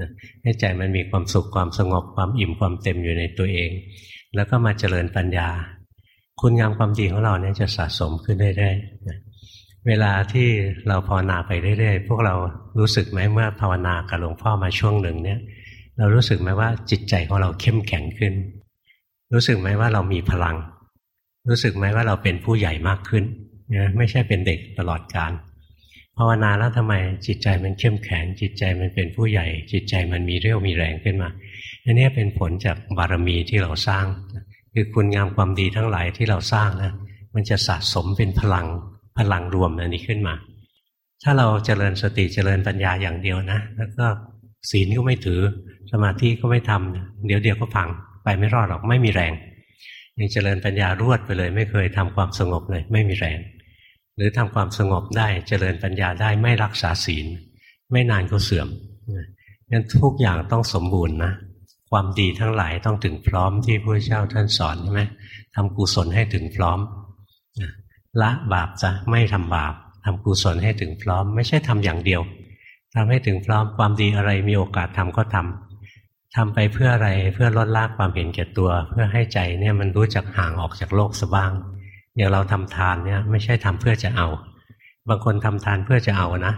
นะให้ใจมันมีความสุขความสงบความอิ่มความเต็มอยู่ในตัวเอง แล้วก็มาเจริญปัญญา คุณงามความดีของเราเนี่ยจะสะสมขึ้นเรื่อยๆนะเวลาที่เราภาวนาไปเรื่อยๆ พวกเรารู้สึกไหมเมื่อภาวนากับหลวงพ่อมาช่วงหนึ่งเนี่ย เรารู้สึกไหมว่าจิตใจของเราเข้มแข็งขึ้น รู้สึกไหมว่าเรามีพลัง รู้สึกไหมว่าเราเป็นผู้ใหญ่มากขึ้นนะไม่ใช่เป็นเด็กตลอดกาลภาวนาแล้วทำไมจิตใจมันเข้มแข็ง จิตใจมันเป็นผู้ใหญ่ จิตใจมันมีเรี่ยวมีแรงขึ้นมาอันนี้เป็นผลจากบารมีที่เราสร้าง คือคุณงามความดีทั้งหลายที่เราสร้างนะมันจะสะสมเป็นพลังพลังรวมอันนี้ขึ้นมา ถ้าเราเจริญสติเจริญปัญญาอย่างเดียวนะ แล้วก็ ศีลก็ไม่ถือ สมาธิก็ไม่ทำเดี๋ยวเดียวก็พังไปไม่รอดหรอกไม่มีแรงยังเจริญปัญญารวดไปเลย ไม่เคยทำความสงบเลย ไม่มีแรง หรือทำความสงบได้เจริญปัญญาได้ไม่รักษาศีล ไม่นานก็เสื่อมงั้นทุกอย่างต้องสมบูรณ์นะความดีทั้งหลายต้องถึงพร้อมที่พระเจ้าท่านสอนใช่ไหมทำกุศลให้ถึงพร้อมละบาปจะไม่ทำบาปทำกุศลให้ถึงพร้อม ไม่ใช่ทำอย่างเดียว ทำให้ถึงพร้อมความดีอะไรมีโอกาสทำก็ทำทำไปเพื่ออะไรเพื่อลดละความเห็นแก่ตัว เพื่อให้ใจเนี่ยมันรู้จักห่างออกจากโลกสบ้าง อย่างเราทำทานเนี่ยไม่ใช่ทำเพื่อจะเอา บางคนทำทานเพื่อจะเอานะ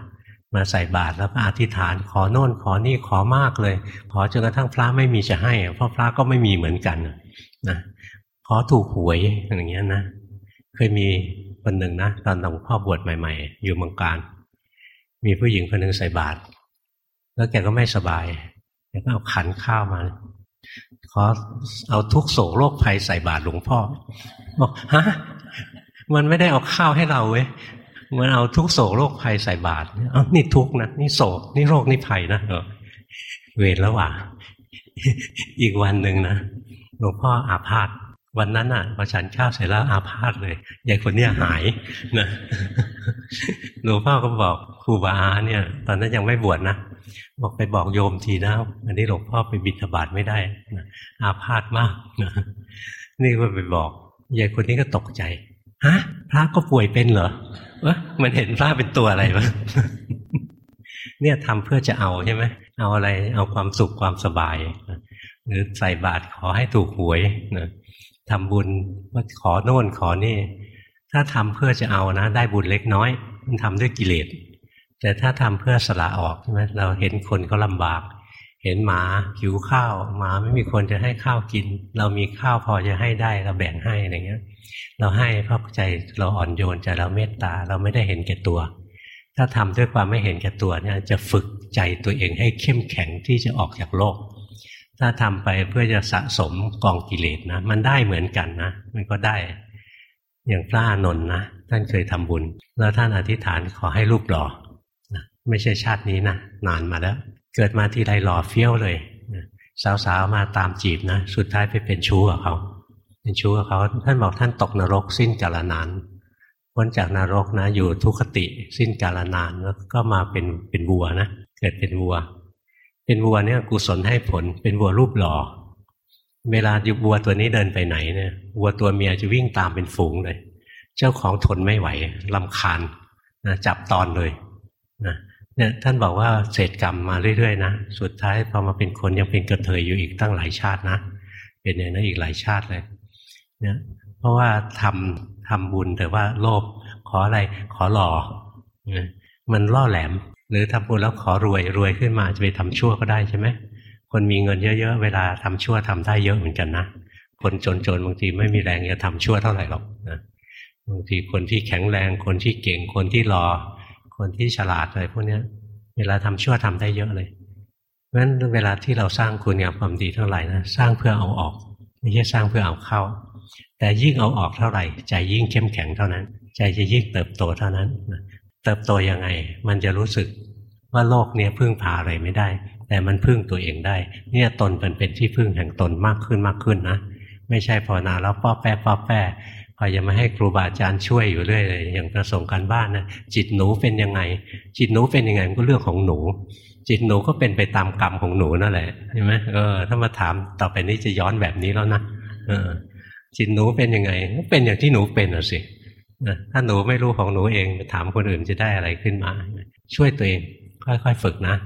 มาใส่บาตรแล้วก็อธิษฐานขอโน่นขอนี่ขอมากเลย ขอจนกระทั่งพระไม่มีจะให้ เพราะพระก็ไม่มีเหมือนกันนะขอถูกหวยอย่างเงี้ยนะ เคยมีคนหนึ่งนะ ตอนหลวงพ่อบวชใหม่ ๆ อยู่เมืองการ มีผู้หญิงคนหนึ่งใส่บาตรแล้วแกก็ไม่สบายแกก็เอาขันข้าวมา ขอเอาทุกโศกโรคภัยใส่บาตรหลวงพ่อบอกฮะมันไม่ได้เอาข้าวให้เราเว้ยมันเอาทุกโศกโรคภัยใส่บาตรเอ้านี่ทุกนะนี่โศกนี่โรคนี่ภัยนะเวรแล้วว่ะอีกวันหนึ่งนะหลวงพ่ออาพาธ วันนั้นอะพอฉันข้าวเสร็จแล้วอาพาธเลยยายคนเนี้ยหายนะหลวงพ่อก็บอกครูบาอาเนี่ย ตอนนั้นยังไม่บวชนะบอกไปบอกโยมทีนะอันนี้หลวงพ่อไปบิณฑบาตไม่ได้นะอาพาธมากนะนี่ก็ไปบอกยายคนนี้ก็ตกใจฮะพระก็ป่วยเป็นเหรอวะมันเห็นพระเป็นตัวอะไรวะเนี่ยทำเพื่อจะเอาใช่ไหมเอาอะไร เอาความสุขความสบายหรือใส่บาตรขอให้ถูกหวยนะ ทำบุญว่าขอโน่นขอนี่ ถ้าทำเพื่อจะเอานะ ได้บุญเล็กน้อย มันทำด้วยกิเลสแต่ถ้าทำเพื่อสละออกใช่ไหมเราเห็นคนเขาลาบาก เห็นหมาหิวข้าวหมาไม่มีคนจะให้ข้าวกิน เรามีข้าวพอจะให้ได้เราแบ่งให้อะไรเงี้ย เราให้เพราะใจเราอ่อนโยนใจเราเมตตา เราไม่ได้เห็นแก่ตัว ถ้าทำด้วยความไม่เห็นแก่ตัวเนี่ยจะฝึกใจตัวเองให้เข้มแข็งที่จะออกจากโลก ถ้าทำไปเพื่อจะสะสมกองกิเลสนะ มันได้เหมือนกันนะ มันก็ได้ อย่างพระนนท์นะ ท่านเคยทำบุญ แล้วท่านอธิษฐานขอให้รูปหล่อนะไม่ใช่ชาตินี้นะ นานมาแล้ว เกิดมาทีไรหล่อเฟี้ยวเลยสาวๆมาตามจีบนะ สุดท้ายไปเป็นชู้กับเขาเป็นชู้กับเขา ท่านบอกท่านตกนรกสิ้นกาลนานพ้นจากนรกนะ อยู่ทุกขติสิ้นกาลนานแล้วก็มาเป็นเป็นวัวนะ เกิดเป็นวัว เป็นวัวเนี่ยกุศลให้ผล เป็นวัวรูปหล่อ เวลาอยู่วัวตัวนี้เดินไปไหนเนี่ยวัวตัวเมียจะวิ่งตามเป็นฝูงเลย เจ้าของทนไม่ไหวลำคาญนะจับตอนเลยนะเนี่ยท่านบอกว่าเศษกรรมมาเรื่อยๆนะสุดท้ายพอมาเป็นคนยังเป็นกระเทยอยู่อีกตั้งหลายชาตินะ เป็นอย่างนั้นอีกหลายชาติเลยเนี่ยเพราะว่าทำทำบุญแต่ว่าโลภขออะไรขอหล่อมันล่อแหลม หรือทำบุญแล้วขอรวยรวยขึ้นมาจะไปทำชั่วก็ได้ใช่ไหมคนมีเงินเยอะๆ เวลาทำชั่วทำได้เยอะเหมือนกันนะคนจนๆบางทีไม่มีแรงจะทำชั่วเท่าไหร่หรอกนะบางทีคนที่แข็งแรงคนที่เก่งคนที่รอ คนที่ฉลาดอะไรพวกนี้เวลาทำชั่วทำได้เยอะเลยเพราะฉะนั้นเวลาที่เราสร้างคุณงามความดีเท่าไหร่นะสร้างเพื่อเอาออกไม่ใช่สร้างเพื่อเอาเข้า แต่ยิ่งเอาออกเท่าไหร่ใจยิ่งเข้มแข็งเท่านั้น ใจจะยิ่งเติบโตเท่านั้น เติบโตยังไง มันจะรู้สึกว่าโลกนี้พึ่งพาอะไรไม่ได้ แต่มันพึ่งตัวเองได้ เนี่ยตนเป็นเป็นที่พึ่งแห่งตนมากขึ้นมากขึ้นนะไม่ใช่ภาวนาแล้วป้อแป้ป้อแป้พอจะมาให้ครูบาอาจารย์ช่วยอยู่เรื่อยเลยอย่างประสงค์การบ้านนะจิตหนูเป็นยังไง จิตหนูเป็นยังไงมันก็เรื่องของหนู จิตหนูก็เป็นไปตามกรรมของหนูนั่นแหละใช่ไหมเออถ้ามาถามต่อไปนี้จะย้อนแบบนี้แล้วนะเออจิตหนูเป็นยังไงก็เป็นอย่างที่หนูเป็นอะสิ ถ้าหนูไม่รู้ของหนูเองถามคนอื่นจะได้อะไรขึ้นมา ช่วยตัวเอง ค่อยๆฝึกนะ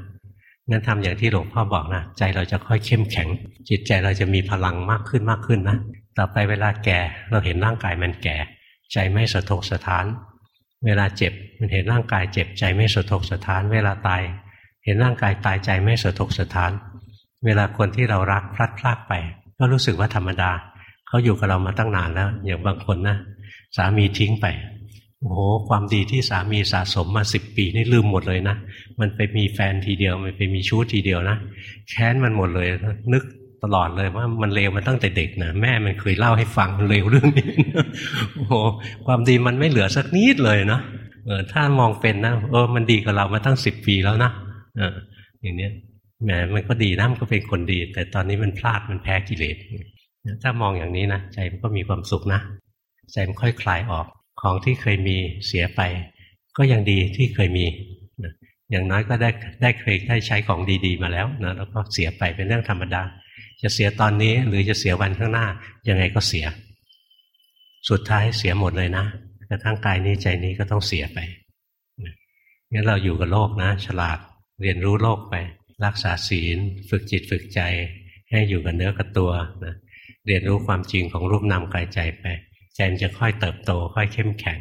งั้นทำอย่างที่หลวงพ่อบอกนะใจเราจะค่อยเข้มแข็ง จิตใจเราจะมีพลังมากขึ้นมากขึ้นนะต่อไปเวลาแก่เราเห็นร่างกายมันแก่ ใจไม่สะทกสะท้าน เวลาเจ็บมันเห็นร่างกายเจ็บใจไม่สะทกสะท้าน เวลาตาย เห็นร่างกายตายใจไม่สะทกสะท้าน เวลาคนที่เรารักพลัดพรากไป ก็รู้สึกว่าธรรมดาเขาอยู่กับเรามาตั้งนานแล้ว อย่างบางคนนะ สามีทิ้งไปโอ้โหความดีที่สามีสะสมมาสิบปีนี่ลืมหมดเลยนะ มันไปมีแฟนทีเดียว มันไปมีชู้ทีเดียวนะแค้นมันหมดเลย นึกตลอดเลยว่ามันเลวมาตั้งแต่เด็กนะแม่มันเคยเล่าให้ฟังเลวเรื่องนี้โอ้โหความดีมันไม่เหลือสักนิดเลยนะเออถ้ามองเป็นนะเออมันดีกับเรามาตั้งสิบปีแล้วนะเอออย่างเนี้ยแหมมันก็ดีนะมันก็เป็นคนดี แต่ตอนนี้มันพลาดมันแพ้กิเลสถ้ามองอย่างนี้นะใจมันก็มีความสุขนะ ใจมันค่อยคลายออกของที่เคยมีเสียไป ก็ยังดีที่เคยมีอย่างน้อยก็ได้ได้เคยได้ใช้ของดี ๆ มาแล้วนะแล้วก็เสียไปเป็นเรื่องธรรมดา จะเสียตอนนี้หรือจะเสียวันข้างหน้า ยังไงก็เสีย สุดท้ายเสียหมดเลยนะกระทั่งกายนี้ใจนี้ก็ต้องเสียไปงั้นเราอยู่กับโลกนะ ฉลาดเรียนรู้โลกไป รักษาศีล ฝึกจิตฝึกใจ ให้อยู่กับเนื้อกับตัวนะเรียนรู้ความจริงของรูปนามกายใจไป ใจมันจะค่อยเติบโต ค่อยเข้มแข็ง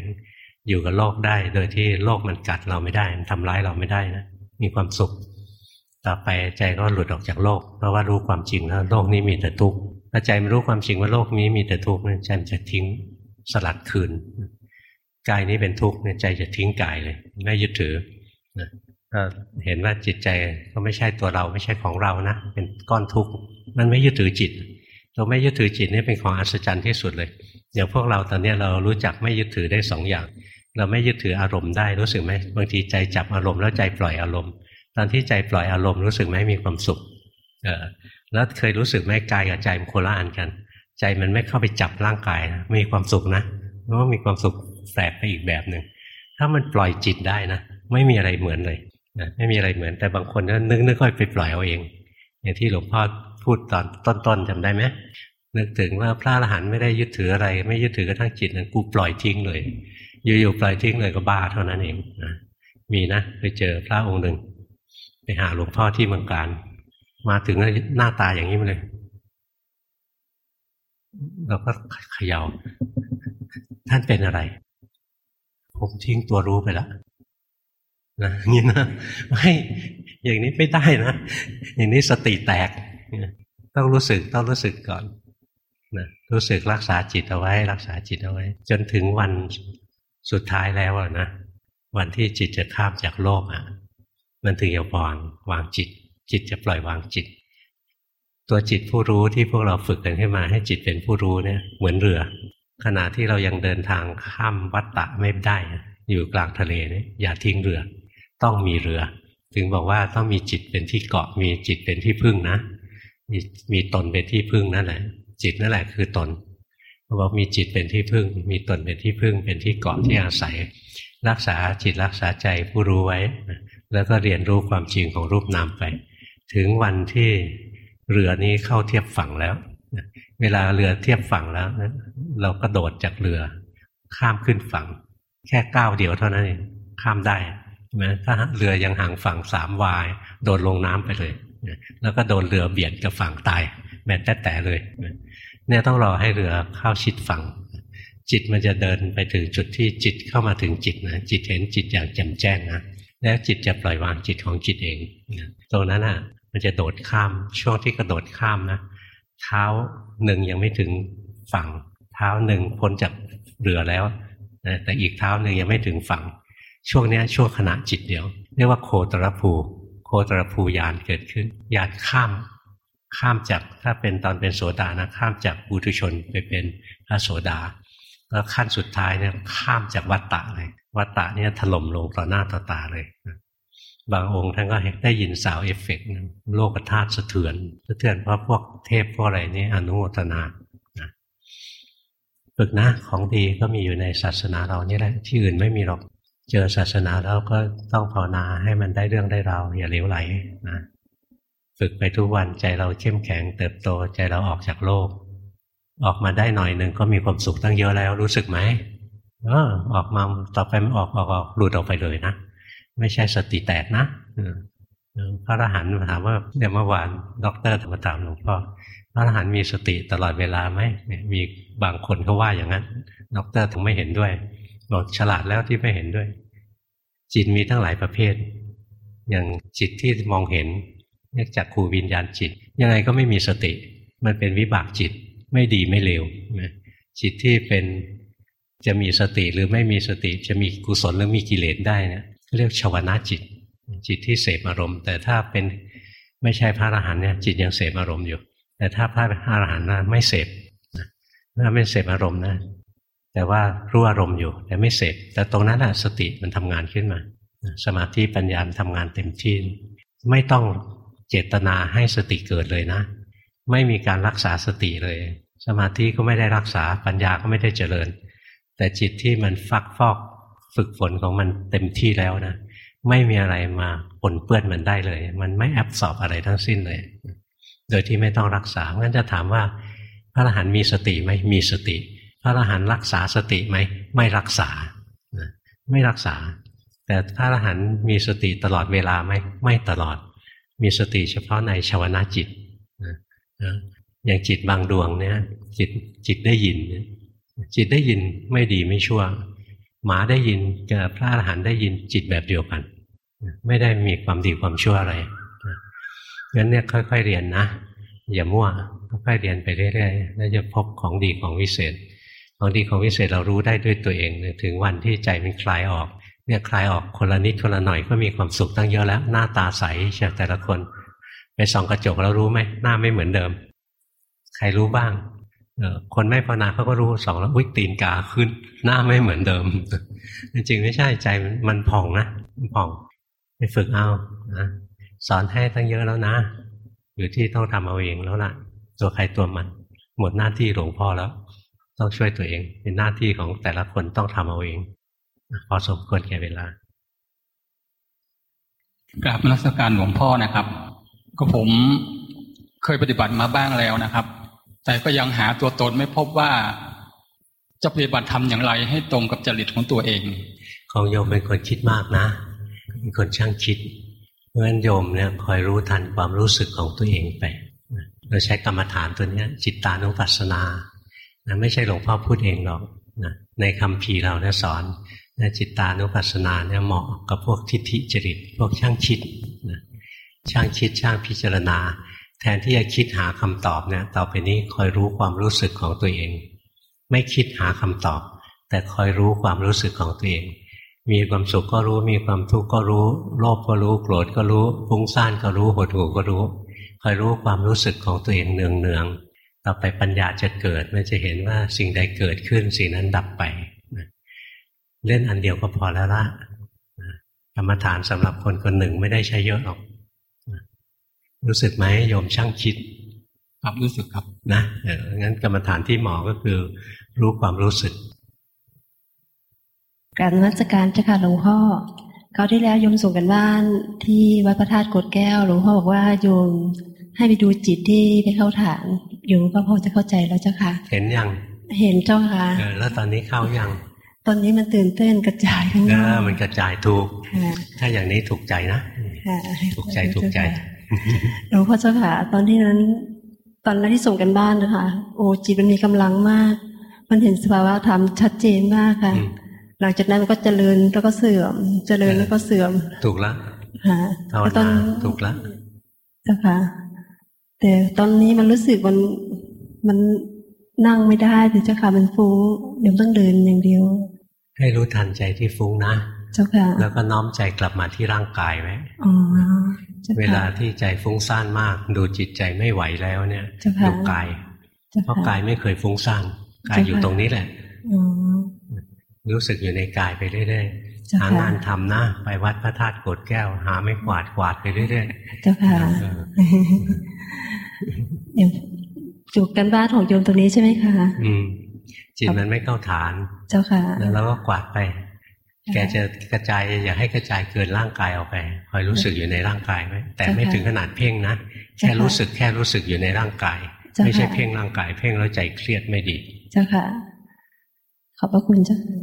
อยู่กับโลกได้ โดยที่โลกมันกัดเราไม่ได้มันทำร้ายเราไม่ได้นะมีความสุข ต่อไปใจก็หลุดออกจากโลก เพราะว่ารู้ความจริงแล้วโลกนี้มีแต่ทุกข์ถ้าใจมันรู้ความจริงว่าโลกนี้มีแต่ทุกข์ใจมันจะทิ้งสลัดคืนกายนี้เป็นทุกข์ใจจะทิ้งกายเลยไม่ยึดถือนะเห็นว่าจิตใจก็ไม่ใช่ตัวเราไม่ใช่ของเรานะ เป็นก้อนทุกข์มันไม่ยึดถือจิต เราไม่ยึดถือจิตนี่เป็นของอัศจรรย์ที่สุดเลย อย่างพวกเราตอนนี้เรารู้จักไม่ยึดถือได้สองอย่าง เราไม่ยึดถืออารมณ์ได้รู้สึกไหมบางทีใจจับอารมณ์แล้วใจปล่อยอารมณ์ ตอนที่ใจปล่อยอารมณ์รู้สึกไหมมีความสุขเออแล้วเคยรู้สึกไหมกายกับใจมันโคละอันกัน ใจมันไม่เข้าไปจับร่างกายนะมีความสุขนะเพราะมีความสุขแปลกไปอีกแบบหนึ่งถ้ามันปล่อยจิตได้นะไม่มีอะไรเหมือนเลยนะไม่มีอะไรเหมือนแต่บางคนก็นึกนึกค่อยไปปล่อยเอาเอง อย่างที่หลวงพ่อพูดตอนต้นๆจำได้ไหม นึกถึงว่าพระอรหันต์ไม่ได้ยึดถืออะไร ไม่ยึดถือกระทั่งจิตนะกูปล่อยทิ้งเลย อยู่ๆปล่อยทิ้งเลยก็บ้าเท่านั้นเองนะมีนะไปเจอพระองค์หนึ่ง ไปหาหลวงพ่อที่เมืองการ มาถึงหน้าตาอย่างนี้มาเลยเราก็เขยา่า ท่านเป็นอะไร ผมทิ้งตัวรู้ไปแล้วนะนี่นะไม่อย่างนี้ไม่ได้นะ อย่างนี้สติแตก ต้องรู้สึกต้องรู้สึกก่อน รู้สึกรักษาจิตเอาไว้ รักษาจิตเอาไว้ จนถึงวันสุดท้ายแล้วนะวันที่จิตจะข้ามจากโลกอะ มันถึงจะวางวางจิต จิตจะปล่อยวางจิต ตัวจิตผู้รู้ที่พวกเราฝึกกันขึ้นมา ให้จิตเป็นผู้รู้เนี่ย เหมือนเรือ ขณะที่เรายังเดินทางข้ามวัฏฏะไม่ได้ อยู่กลางทะเลเนี่ยอย่าทิ้งเรือ ต้องมีเรือ ถึงบอกว่าต้องมีจิตเป็นที่เกาะมีจิตเป็นที่พึ่งนะมีมีตนเป็นที่พึ่งนั่นแหละ จิตนั่นแหละคือตนบอกมีจิตเป็นที่พึ่ง มีตนเป็นที่พึ่ง เป็นที่เกาะที่อาศัย รักษาจิตรักษาใจผู้รู้ไว้ แล้วก็เรียนรู้ความจริงของรูปนามไป ถึงวันที่เรือนี้เข้าเทียบฝั่งแล้ว เวลาเรือเทียบฝั่งแล้วเราก็โดดจากเรือ ข้ามขึ้นฝั่ง แค่ก้าวเดียวเท่านั้นเองข้ามได้ถ้าเรือยังห่างฝั่งสามวาย โดดลงน้ำไปเลย แล้วก็โดนเรือเบียดกับฝั่งตาย แบนแต่แต่เลยเนี่ยต้องรอให้เรือเข้าชิดฝั่ง จิตมันจะเดินไปถึงจุดที่จิตเข้ามาถึงจิตนะจิตเห็นจิตอย่างแจ่มแจ้งนะแล้วจิตจะปล่อยวางจิตของจิตเองตรงนั้นอะ มันจะโดดข้ามช่วงที่กระโดดข้ามนะเท้าหนึ่งยังไม่ถึงฝั่ง เท้าหนึ่งพ้นจากเรือแล้วแต่อีกเท้าหนึ่งยังไม่ถึงฝั่ง ช่วงนี้ช่วงขณะจิตเดียว เรียกว่าโคตรภู โคตรภูยานเกิดขึ้นยานข้าม ข้ามจากถ้าเป็นตอนเป็นโสดานะข้ามจากบุตุชนไปเป็นพระโสดา แล้วขั้นสุดท้ายเนี่ยข้ามจากวัฏฏะเลยวัฏฏะเนี่ยถล่มลงต่อหน้าต่อตาเลยบางองค์ท่านก็ได้ยิน sound effect โลกธาตุสะเทือนสะเทือนเพราะพวกเทพพวกอะไรนี่อนุโมทนาฝึกนะของดีก็มีอยู่ในศาสนาเรานี่แหละที่อื่นไม่มีหรอกเจอศาสนาแล้วก็ต้องภาวนาให้มันได้เรื่องได้ราวอย่าเลวไหลนะ ฝึกไปทุกวันใจเราเข้มแข็งเติบโตใจเราออกจากโลก ออกมาได้หน่อยหนึ่งก็มีความสุขตั้งเยอะแล้วรู้สึกไหมเออออกมาต่อไปมันออกออกออกหลุดออกไปเลยนะ ไม่ใช่สติแตกนะพระอรหันต์ถามว่าเดี๋ยวเมื่อวานด็อกเตอร์มาถามหลวงพ่อพระอรหันต์มีสติตลอดเวลาไหมมีบางคนเขาว่าอย่างนั้นด็อกเตอร์ถึงไม่เห็นด้วยบอกฉลาดแล้วที่ไม่เห็นด้วย จิตมีทั้งหลายประเภท อย่างจิตที่มองเห็น เรียกจากครูวิญญาณจิต ยังไงก็ไม่มีสติ มันเป็นวิบากจิตไม่ดีไม่เลวจิตที่เป็นจะมีสติหรือไม่มีสติจะมีกุศลหรือมีกิเลสได้นะเรียกชวนาจิต จิตที่เสพอารมณ์ แต่ถ้าเป็นไม่ใช่พระอรหันต์เนี่ยจิตยังเสพอารมณ์อยู่ แต่ถ้าพระอรหันต์นะไม่เสพนะไม่เสพอารมณ์นะแต่ว่ารู้อารมณ์อยู่ แต่ไม่เสพแต่ตรงนั้นอะสติมันทำงานขึ้นมา สมาธิปัญญาทำงานเต็มที่ ไม่ต้อง เจตนาให้สติเกิดเลยนะ ไม่มีการรักษาสติเลย สมาธิก็ไม่ได้รักษาปัญญาก็ไม่ได้เจริญ แต่จิตที่มันฟักฟอกฝึกฝนของมันเต็มที่แล้วนะ ไม่มีอะไรมาปนเปื้อนมันได้เลย มันไม่แอบสอบอะไรทั้งสิ้นเลย โดยที่ไม่ต้องรักษางั้นจะถามว่า พระอรหันต์มีสติไหมมีสติ พระอรหันต์รักษาสติไหมไม่รักษาไม่รักษา แต่พระอรหันต์มีสติตลอดเวลาไหมไม่ตลอด มีสติเฉพาะในชาวนาจิตอย่างจิตบางดวงเนี่ยจิตจิตได้ยิน จิตได้ยินไม่ดีไม่ชั่ว หมาได้ยินกับพระอรหันต์ได้ยินจิตแบบเดียวกัน ไม่ได้มีความดีความชั่วอะไรงั้นเนี่ยค่อย ๆ เรียนนะอย่ามั่วค่อยๆเรียนไปเรื่อยๆแล้วจะพบของดีของวิเศษ ของดีของวิเศษเรารู้ได้ด้วยตัวเอง ถึงวันที่ใจมันคลายออก เนี่ยคลายออกคนละนิดคนละหน่อยก็มีความสุขตั้งเยอะแล้ว หน้าตาใสจากแต่ละคน ไปส่องกระจกแล้วรู้ไหมหน้าไม่เหมือนเดิม ใครรู้บ้างเออคนไม่ภาวนาเขาก็รู้ส่องแล้วอุ้ยตีนกาขึ้น หน้าไม่เหมือนเดิม จริงไม่ใช่ใจมันผ่องนะมันผ่องไปฝึกเอานะสอนให้ตั้งเยอะแล้วนะอยู่ที่ต้องทำเอาเองแล้วล่ะ ตัวใครตัวมัน หมดหน้าที่หลวงพ่อแล้ว ต้องช่วยตัวเอง เป็นหน้าที่ของแต่ละคนต้องทำเอาเอง พอสมควรแก่เวลากราบมรสการหลวงพ่อนะครับ ก็ผมเคยปฏิบัติมาบ้างแล้วนะครับ แต่ก็ยังหาตัวตนไม่พบว่า จะปฏิบัติทำอย่างไรให้ตรงกับจริตของตัวเอง ของโยมเป็นคนคิดมากนะเป็นคนช่างคิด เพราะฉะนั้นโยมเนี่ยคอยรู้ทันความรู้สึกของตัวเองไปเราใช้กรรมฐานตัวนี้จิตตานุปัสสนานะไม่ใช่หลวงพ่อพูดเองหรอกนะในคำพีเราเนี่ยสอน นะจิตตานุปัสสนาเนี่ยเหมาะกับพวกทิฏฐิจริต พวกช่างคิดนะช่างคิดช่างพิจารณา แทนที่จะคิดหาคำตอบเนี่ยต่อไปนี้คอยรู้ความรู้สึกของตัวเอง ไม่คิดหาคำตอบ แต่คอยรู้ความรู้สึกของตัวเอง มีความสุขก็รู้ มีความทุกข์ก็รู้ โลภก็รู้ โกรธก็รู้ฟุ้งซ่านก็รู้หดหู่ก็รู้ คอยรู้ความรู้สึกของตัวเองเนืองเนืองต่อไปปัญญาจะเกิดมันจะเห็นว่าสิ่งใดเกิดขึ้นสิ่งนั้นดับไป เล่นอันเดียวก็พอแล้วละกรรมฐานสำหรับคนคนหนึ่งไม่ได้ใช้เยอะหรอก รู้สึกไหมโยมช่างคิด ครับรู้สึกครับนะเอองั้นกรรมฐานที่หมอก็คือรู้ความรู้สึกการรัชการเจ้าค่ะหลวงพ่อเขาที่แล้วโยมส่งกันบ้านที่วัดพระธาตุกดแก้วหลวงพ่อบอกว่าโยมให้ไปดูจิตที่ไปเข้าฐานอยู่ก็พอจะเข้าใจแล้วเจ้าค่ะ เห็นยัง เห็นเจ้าค่ะแล้วตอนนี้เข้ายัง ตอนนี้มันตื่นเต้นกระจายทั้งนั้นมันกระจายถูก ถ้าอย่างนี้ถูกใจนะถูกใจถูกใจหลวงพ่อเจ้าค่ะ ตอนที่นั้น ตอนนั้นที่ส่งกันบ้านนะคะ โอ้จิตมันมีกำลังมาก มันเห็นสภาวะธรรมชัดเจนมากค่ะ หลังจากนั้นมันก็เจริญแล้วก็เสื่อม เจริญแล้วก็เสื่อม ถูกละค่ะตอนถูกละเจ้าค่ะ แต่ตอนนี้มันรู้สึกมันมันนั่งไม่ได้เจ้าค่ะมันฟุ้งเดี๋ยวต้องเดินอย่างเดียว ให้รู้ทันใจที่ฟุ้งนะเจ้าค่ะแล้วก็น้อมใจกลับมาที่ร่างกายไว้เวลาที่ใจฟุ้งซ่านมาก ดูจิตใจไม่ไหวแล้วเนี่ยดูกายเพราะกายไม่เคยฟุ้งซ่านกายอยู่ตรงนี้แหละรู้สึกอยู่ในกายไปเรื่อยๆหางานทำนะไปวัดพระธาตุโกดแก้ว หาไม่กวาดกวาดไปเรื่อยๆเจ้าค่ะอย่างจุกกันบ้านของโยมตรงนี้ใช่ไหมคะอืมจิตมันไม่เข้าฐาน เจ้าค่ะแล้วเราก็กวาดไป แกจะกระจายอย่าให้กระจายเกินร่างกายออกไปคอยรู้สึกอยู่ในร่างกายไหมแต่ไม่ถึงขนาดเพ่งนะแค่รู้สึกแค่รู้สึกอยู่ในร่างกาย ไม่ใช่เพ่งร่างกาย เพ่งแล้วใจเครียดไม่ดี เจ้าค่ะ ขอบพระคุณเจ้าค่ะ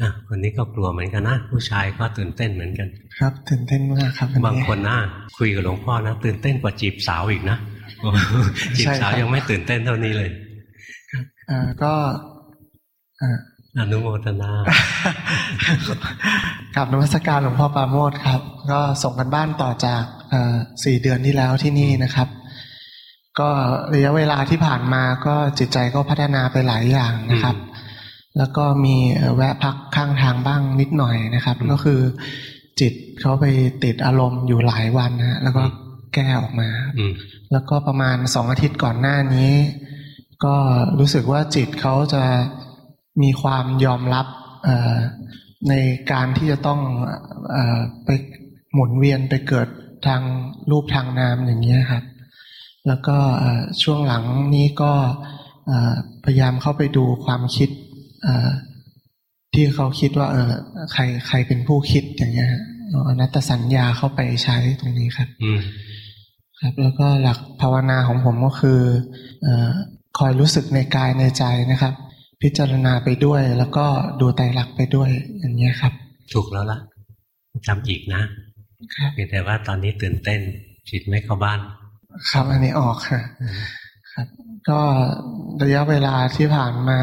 อะคนนี้ก็กลัวเหมือนกันนะผู้ชายก็ตื่นเต้นเหมือนกัน ครับตื่นเต้นมากครับวันบางนี้คนนะคุยกับหลวงพ่อนะตื่นเต้นกว่าจีบสาวอีกนะจีบสาวยังไม่ตื่นเต้นเท่านี้เลยอ่าก็ อ่าอนุโมทนากับนมัสการหลวงพ่อปราโมทครับ ก็ส่งกันบ้านต่อจากเอ่อสี่เดือนที่แล้วที่นี่นะครับ ก็ระยะเวลาที่ผ่านมาก็จิตใจก็พัฒนาไปหลายอย่างนะครับ แล้วก็มีเอ่อแวะพักข้างทางบ้างนิดหน่อยนะครับอืมก็คือจิตเขาไปติดอารมณ์อยู่หลายวันนะฮะแล้วก็อืมแก้ออกมาอืมแล้วก็ประมาณสองอาทิตย์ก่อนหน้านี้ ก็รู้สึกว่าจิตเขาจะ มีความยอมรับเอ่อในการที่จะต้องเอ่อไปหมุนเวียนไปเกิดทางรูปทางนามอย่างนี้ยครับ แล้วก็เอ่อช่วงหลังนี้ก็เอ่อพยายามเข้าไปดูความคิดเอ่อที่เขาคิดว่า เออใครใครเป็นผู้คิดอย่างเงี้ยฮะเอาอนัตตสัญญาเข้าไปใช้ตรงนี้ครับอืมครับ แล้วก็หลักภาวนาของผมก็คือเออคอยรู้สึกในกายในใจนะครับ พิจารณาไปด้วย แล้วก็ดูไตรลักษณ์ไปด้วยอย่างนี้ยครับ ถูกแล้วล่ะทำอีกนะครับเพียงแต่ว่าตอนนี้ตื่นเต้นจิตไม่เข้าบ้าน ครับอันนี้ออกค่ะครับ ก็ระยะเวลาที่ผ่านมา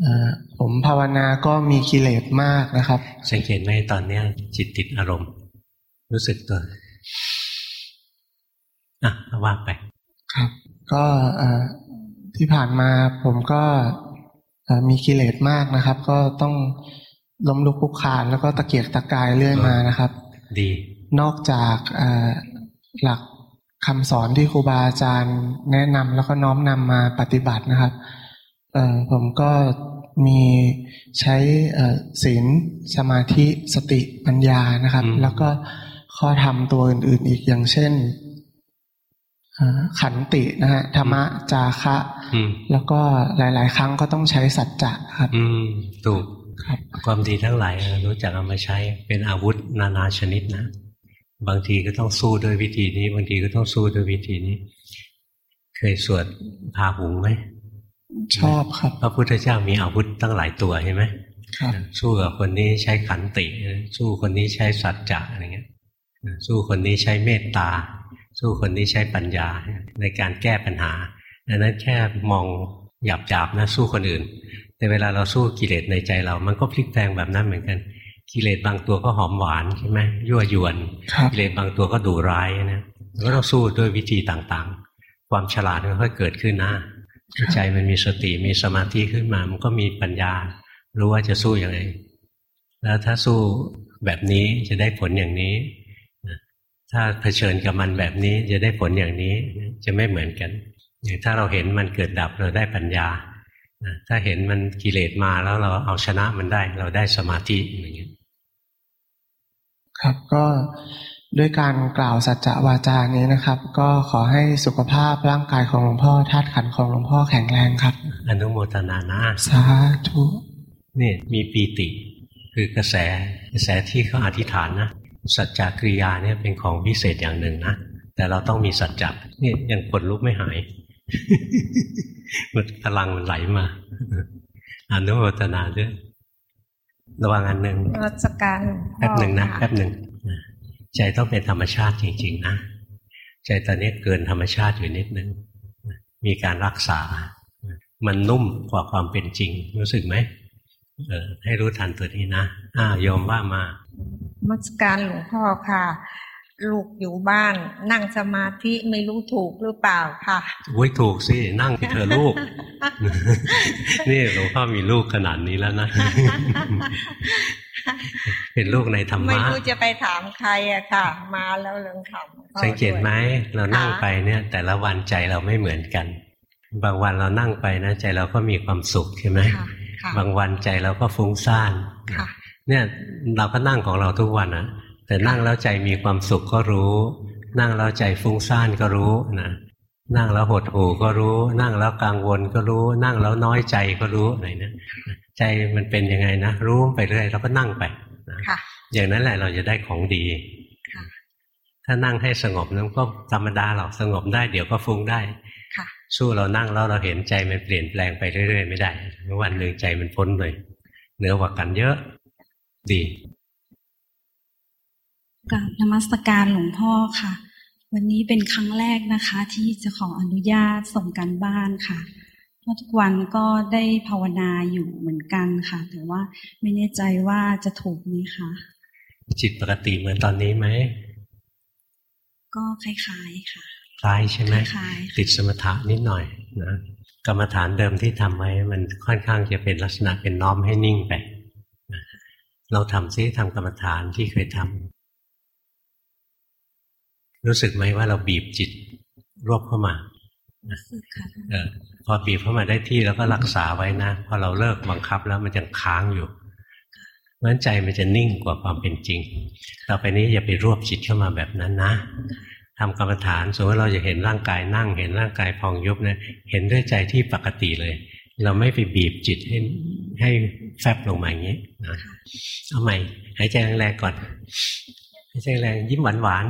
เอ่อผมภาวนาก็มีกิเลสมากนะครับสังเกตไหมตอนเนี้ยจิตติดอารมณ์ รู้สึกตัวอะว่าไป ครับ ก็เอ่อที่ผ่านมาผมก็เอ่อ มีกิเลสมากนะครับ ก็ต้องล้มลุกคลุกคลานแล้วก็ตะเกียกตะกายเรื่อยมานะครับ ดี นอกจากเอ่อหลักคำสอนที่ครูบาอาจารย์ แนะนำแล้วก็น้อมนำมาปฏิบัตินะครับเอ่อผมก็มีใช้เอ่อศีลสมาธิสติปัญญานะครับอืมแล้วก็ข้อธรรมตัวอื่น ๆ อีกอย่างเช่นเอ่อ ขันตินะฮะธรรมะจาคะอืมแล้วก็หลาย ๆ ครั้งก็ต้องใช้สัจจะครับอืมถูกครับความดีทั้งหลายรู้จักเอามาใช้เป็นอาวุธนานาชนิดนะ บางทีก็ต้องสู้ด้วยวิธีนี้ บางทีก็ต้องสู้ด้วยวิธีนี้ เคยสวดพาหุงไหมชอบครับ พระพุทธเจ้ามีอาวุธตั้งหลายตัวเห็นไหมครับสู้กับคนนี้ใช้ขันติ สู้คนนี้ใช้สัจจะอะไรเงี้ย สู้คนนี้ใช้เมตตา สู้คนนี้ใช้ปัญญาในการแก้ปัญหาดังนั้นแค่มองหยาบๆนะสู้คนอื่น แต่เวลาเราสู้กิเลสในใจเรา มันก็พลิกแปลงแบบนั้นเหมือนกัน กิเลสบางตัวก็หอมหวานใช่ไหมยั่วยวนครับกิเลสบางตัวก็ดุร้ายนะก็ต้องสู้ด้วยวิธีต่างๆ ความฉลาดมันค่อยเกิดขึ้นนะใจมันมีสติมีสมาธิขึ้นมา มันก็มีปัญญา รู้ว่าจะสู้ยังไง แล้วถ้าสู้แบบนี้จะได้ผลอย่างนี้นะ ถ้าเผชิญกับมันแบบนี้จะได้ผลอย่างนี้จะไม่เหมือนกันอย่างถ้าเราเห็นมันเกิดดับเราได้ปัญญานะถ้าเห็นมันกิเลสมาแล้วเราเอาชนะมันได้ เราได้สมาธิอย่างเงี้ยครับก็ด้วยการกล่าวสัจจะวาจานี้นะครับ ก็ขอให้สุขภาพร่างกายของหลวงพ่อธาตุขันธ์ของหลวงพ่อแข็งแรงครับ อนุโมทนานะสาธุนี่มีปีติ คือกระแสกระแสที่เขาอธิษฐานนะ สัจจกริยาเนี่ยเป็นของพิเศษอย่างหนึ่งนะ แต่เราต้องมีสัจจะนี่ยังขนลุกไม่หายมันพลังมันไหลมาอนุโมทนาด้วยระวังอันหนึ่งรัชการหลวงพ่อแป๊บหนึ่งนะค่แป๊บหนึ่งนะใจต้องเป็นธรรมชาติจริง ๆ นะ ใจตอนนี้เกินธรรมชาติอยู่นิดนึงมีการรักษา มันนุ่มกว่าความเป็นจริง รู้สึกไหมเออให้รู้ทันตัวนี้นะอ้าวโยมว่ามา มัสการหลวงพ่อค่ะ ลูกอยู่บ้าน นั่งสมาธิไม่รู้ถูกหรือเปล่าค่ะอุ้ยถูกสิ นั่งที่เธอลูก นี่หลวงพ่อมีลูกขนาดนี้แล้วนะเป็นลูกในธรรไม่มะรู้จะไปถามใครอะค่ะ มาแล้วเรื่องถามพ่อสังเกตไหมด้วยเรานั่งค่ะไปเนี่ย แต่ละวันใจเราไม่เหมือนกัน บางวันเรานั่งไปนะใจเราก็มีความสุขใช่ไหมค่ะค่ะบางวันใจเราก็ฟุ้งซ่านค่ะ เนี่ยเราก็นั่งของเราทุกวันนะแต่นั่งแล้วใจมีความสุขก็รู้ นั่งแล้วใจฟุ้งซ่านก็รู้นะนั่งแล้วหดหู่ก็รู้ นั่งแล้วกังวลก็รู้ นั่งแล้วน้อยใจก็รู้อะไรนะใจมันเป็นยังไงนะรู้ไปเรื่อยแล้วก็นั่งไปนะอย่างนั้นแหละเราจะได้ของดีถ้านั่งให้สงบนั้นก็ธรรมดาหรอกสงบได้เดี๋ยวก็ฟุ้งได้สู้เรานั่งแล้วเราเห็นใจมันเปลี่ยนแปลงไปเรื่อยๆไม่ได้วันหนึ่งใจมันพ้นเลยเหนือกว่ากันเยอะ ดีกับนมัสการหลวงพ่อค่ะ วันนี้เป็นครั้งแรกนะคะ ที่จะขออนุญาตส่งการบ้านค่ะเพราะทุกวันก็ได้ภาวนาอยู่เหมือนกันค่ะ แต่ว่าไม่แน่ใจว่าจะถูกไหมคะจิตปกติเหมือนตอนนี้ไหมก็คล้ายๆค่ะ คล้ายใช่ไหมคล้ายติดสมถะนิดหน่อยนะกรรมฐานเดิมที่ทำไว้มันค่อนข้างจะเป็นลักษณะเป็นน้อมให้นิ่งไป เราทำซิทำกรรมฐานที่เคยทำรู้สึกไหมว่าเราบีบจิตรวบเข้ามาเออพอบีบเข้ามาได้ที่แล้วก็รักษาไว้นะพอเราเลิกบังคับแล้วมันจะค้างอยู่เพราะใจมันจะนิ่งกว่าความเป็นจริง ต่อไปนี้อย่าไปรวบจิตเข้ามาแบบนั้นนะทำกรรมฐานสมมติเราจะเห็นร่างกายนั่ง เห็นร่างกายพองยุบเนี่ยเห็นด้วยใจที่ปกติเลย เราไม่ไปบีบจิตให้ให้แฟบลงมาอย่างนี้นะ เอาใหม่ หายใจแรงๆก่อน หายใจแรงยิ้มหวานหวาน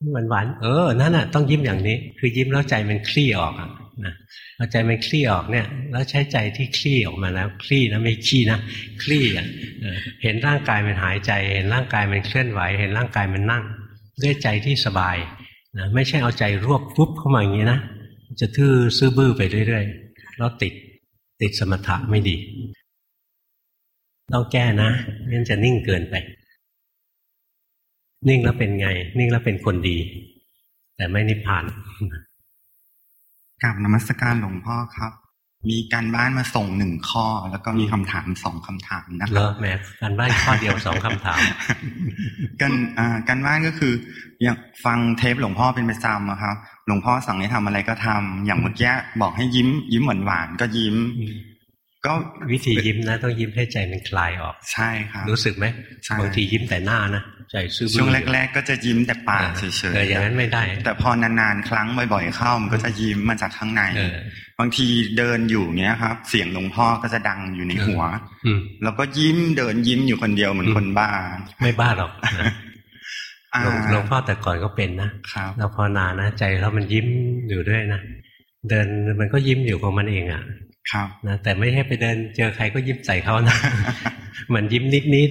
ยิ้มหวานหวานเออนั่นน่ะต้องยิ้มอย่างนี้ คือยิ้มแล้วใจมันคลี่ออกนะพอใจมันคลี่ออกเนี่ย แล้วใช้ใจที่คลี่ออกมาแล้ว คลี่นะไม่ขี้นะคลี่อะเห็นร่างกายมันหายใจ เห็นร่างกายมันเคลื่อนไหว เห็นร่างกายมันนั่ง ด้วยใจที่สบายนะไม่ใช่เอาใจรวบปุ๊บเข้ามาอย่างนี้นะจะทื่อซื่อบื้อไปเรื่อยๆแล้วติดติดสมถะไม่ดี ต้องแก้นะงั้นจะนิ่งเกินไป นิ่งแล้วเป็นไง นิ่งแล้วเป็นคนดี แต่ไม่นิพพานกับนมัสการหลวงพ่อครับ มีการบ้านมาส่งหนึ่งข้อ แล้วก็มีคำถามสองคำถามนะครับแหมการบ้านข้อเดียวสองคำถามกันอ่าการบ้านก็คืออย่างฟังเทปหลวงพ่อเป็นประจำครับ หลวงพ่อสั่งให้ทำอะไรก็ทำอย่างเมื่อกี้บอกให้ยิ้ม ยิ้มหวานหวานก็ยิ้ม ก็วิธียิ้มนะ ต้องยิ้มให้ใจมันคลายออก ใช่ครับรู้สึกไหมบางทียิ้มแต่หน้านะใจซื่อช่วงแรก ๆ ก็จะยิ้มแต่ปากเฉยๆอย่างนั้นไม่ได้ แต่พอนานๆครั้งบ่อยๆเข้ามันก็จะยิ้มมาจากข้างในบางทีเดินอยู่เนี้ยครับ เสียงหลวงพ่อก็จะดังอยู่ในหัวแล้วก็ยิ้มเดินยิ้มอยู่คนเดียวเหมือนคนบ้า ไม่บ้าหรอกหลวงพ่อแต่ก่อนก็เป็นนะครับเราพอนานนะใจแล้วมันยิ้มอยู่ด้วยนะเดินมันก็ยิ้มอยู่ของมันเองอะ ครับนะแต่ไม่ให้ไปเดินเจอใครก็ยิ้มใส่เขานะมันยิ้มนิดนิด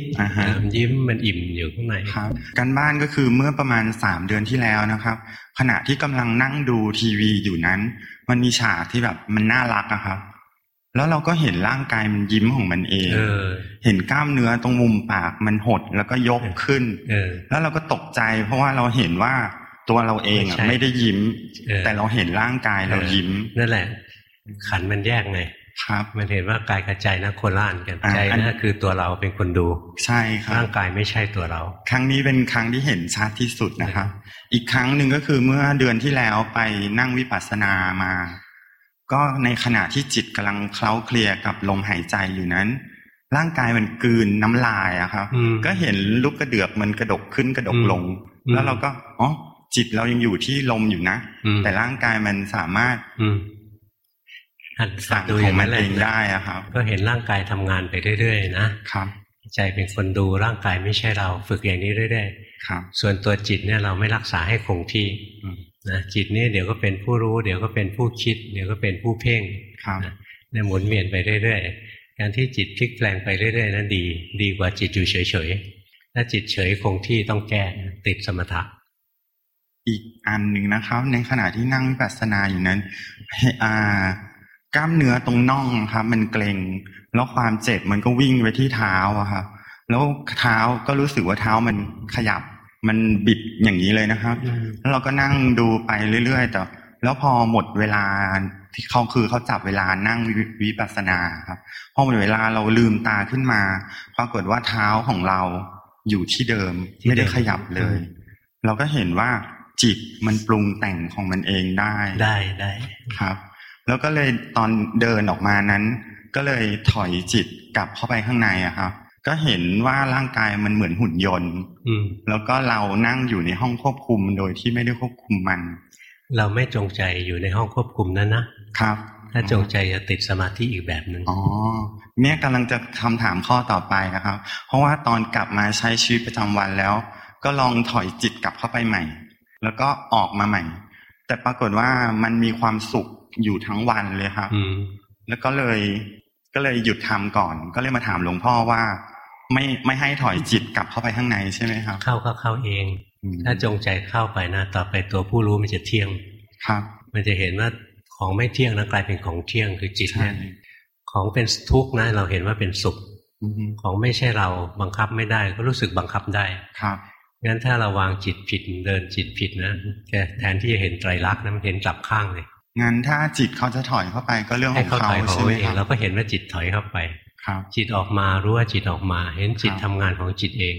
มันยิ้มมันอิ่มอยู่ข้างในครับ การบ้านก็คือเมื่อประมาณสามเดือนที่แล้วนะครับ ขณะที่กำลังนั่งดูทีวีอยู่นั้น มันมีฉากที่แบบมันน่ารักอะครับ แล้วเราก็เห็นร่างกายมันยิ้มของมันเองเออ เห็นกล้ามเนื้อตรงมุมปากมันหดแล้วก็ยกขึ้นเออ แล้วเราก็ตกใจ เพราะว่าเราเห็นว่าตัวเราเองอะไม่ได้ยิ้ม แต่เราเห็นร่างกายเรายิ้มนั่นแหละ ขันมันแยกไงครับมันเห็นว่ากายกับใจนะคนละอันกันใจนะคือตัวเราเป็นคนดูใช่ครับร่างกายไม่ใช่ตัวเรา ครั้งนี้เป็นครั้งที่เห็นชัดที่สุดนะครับ อีกครั้งหนึ่งก็คือเมื่อเดือนที่แล้วไปนั่งวิปัสสนามา ก็ในขณะที่จิตกำลังเคล้าเคลียกับลมหายใจอยู่นั้น ร่างกายมันกืนน้ำลายอะครับก็เห็นลูกกระเดือกมันกระดกขึ้นกระดกลง แล้วเราก็อ๋อจิตเรายังอยู่ที่ลมอยู่นะ แต่ร่างกายมันสามารถ หัดสั่งของมันเองได้อะครับ ก็เห็นร่างกายทำงานไปเรื่อยๆนะครับ ใจเป็นคนดูร่างกายไม่ใช่เราฝึกอย่างนี้เรื่อยๆครับ ส่วนตัวจิตเนี่ยเราไม่รักษาให้คงที่นะจิตนี่เดี๋ยวก็เป็นผู้รู้ เดี๋ยวก็เป็นผู้คิด เดี๋ยวก็เป็นผู้เพ่งครับเนี่ยหมุนเวียนไปเรื่อยๆการที่จิตพลิกแปลงไปเรื่อยๆนั้นดี ดีกว่าจิตอยู่เฉยๆถ้าจิตเฉยคงที่ต้องแก้ติดสมถะอีกอันหนึ่งนะครับ ในขณะที่นั่งปัสนาอยู่นั้นอ่า กล้ามเนื้อตรงน่องครับมันเกร็ง แล้วความเจ็บมันก็วิ่งไปที่เท้าอะครับแล้วเท้าก็รู้สึกว่าเท้ามันขยับ มันบิดอย่างนี้เลยนะครับ แล้วเราก็นั่งดูไปเรื่อยๆแต่แล้วพอหมดเวลาที่เขาคือเขาจับเวลานั่งวิปัสสนาครับพอหมดเวลาเราลืมตาขึ้นมาปรากฏว่าเท้าของเราอยู่ที่เดิมไม่ได้ขยับเลย เราก็เห็นว่าจิตมันปรุงแต่งของมันเองได้ได้ได้ครับ แล้วก็เลยตอนเดินออกมานั้น ก็เลยถอยจิตกลับเข้าไปข้างในอะครับก็เห็นว่าร่างกายมันเหมือนหุ่นยนต์แล้วก็เรานั่งอยู่ในห้องควบคุมโดยที่ไม่ได้ควบคุมมัน เราไม่จงใจอยู่ในห้องควบคุมนั้นนะครับ ถ้าจงใจจะติดสมาธิอีกแบบหนึ่งอ๋อเนี่ยกำลังจะคำถามข้อต่อไปนะครับ เพราะว่าตอนกลับมาใช้ชีวิตประจำวันแล้ว ก็ลองถอยจิตกลับเข้าไปใหม่ แล้วก็ออกมาใหม่ แต่ปรากฏว่ามันมีความสุข อยู่ทั้งวันเลยครับแล้วก็เลยก็เลยหยุดทำก่อน ก็เลยมาถามหลวงพ่อว่า ไม่ไม่ให้ถอยจิตกลับเข้าไปข้างในใช่ไหมครับ เข้าก็เข้าเอง ถ้าจงใจเข้าไปนะต่อไปตัวผู้รู้มันจะเที่ยงครับ มันจะเห็นว่าของไม่เที่ยงนะกลายเป็นของเที่ยงคือจิตเนี่ยของเป็นทุกข์นะเราเห็นว่าเป็นสุขของไม่ใช่เราบังคับไม่ได้ ก็รู้สึกบังคับได้ครับงั้นถ้าเราวางจิตผิดเดินจิตผิดนะแกแทนที่จะเห็นไตรลักษณ์นะมันเห็นกลับข้างเลย งั้นถ้าจิตเขาจะถอยเข้าไปก็เรื่องของเขาใช่ไหมครับเราก็เห็นว่าจิตถอยเข้าไปครับ จิตออกมารู้ว่าจิตออกมา เห็นจิตทำงานของจิตเอง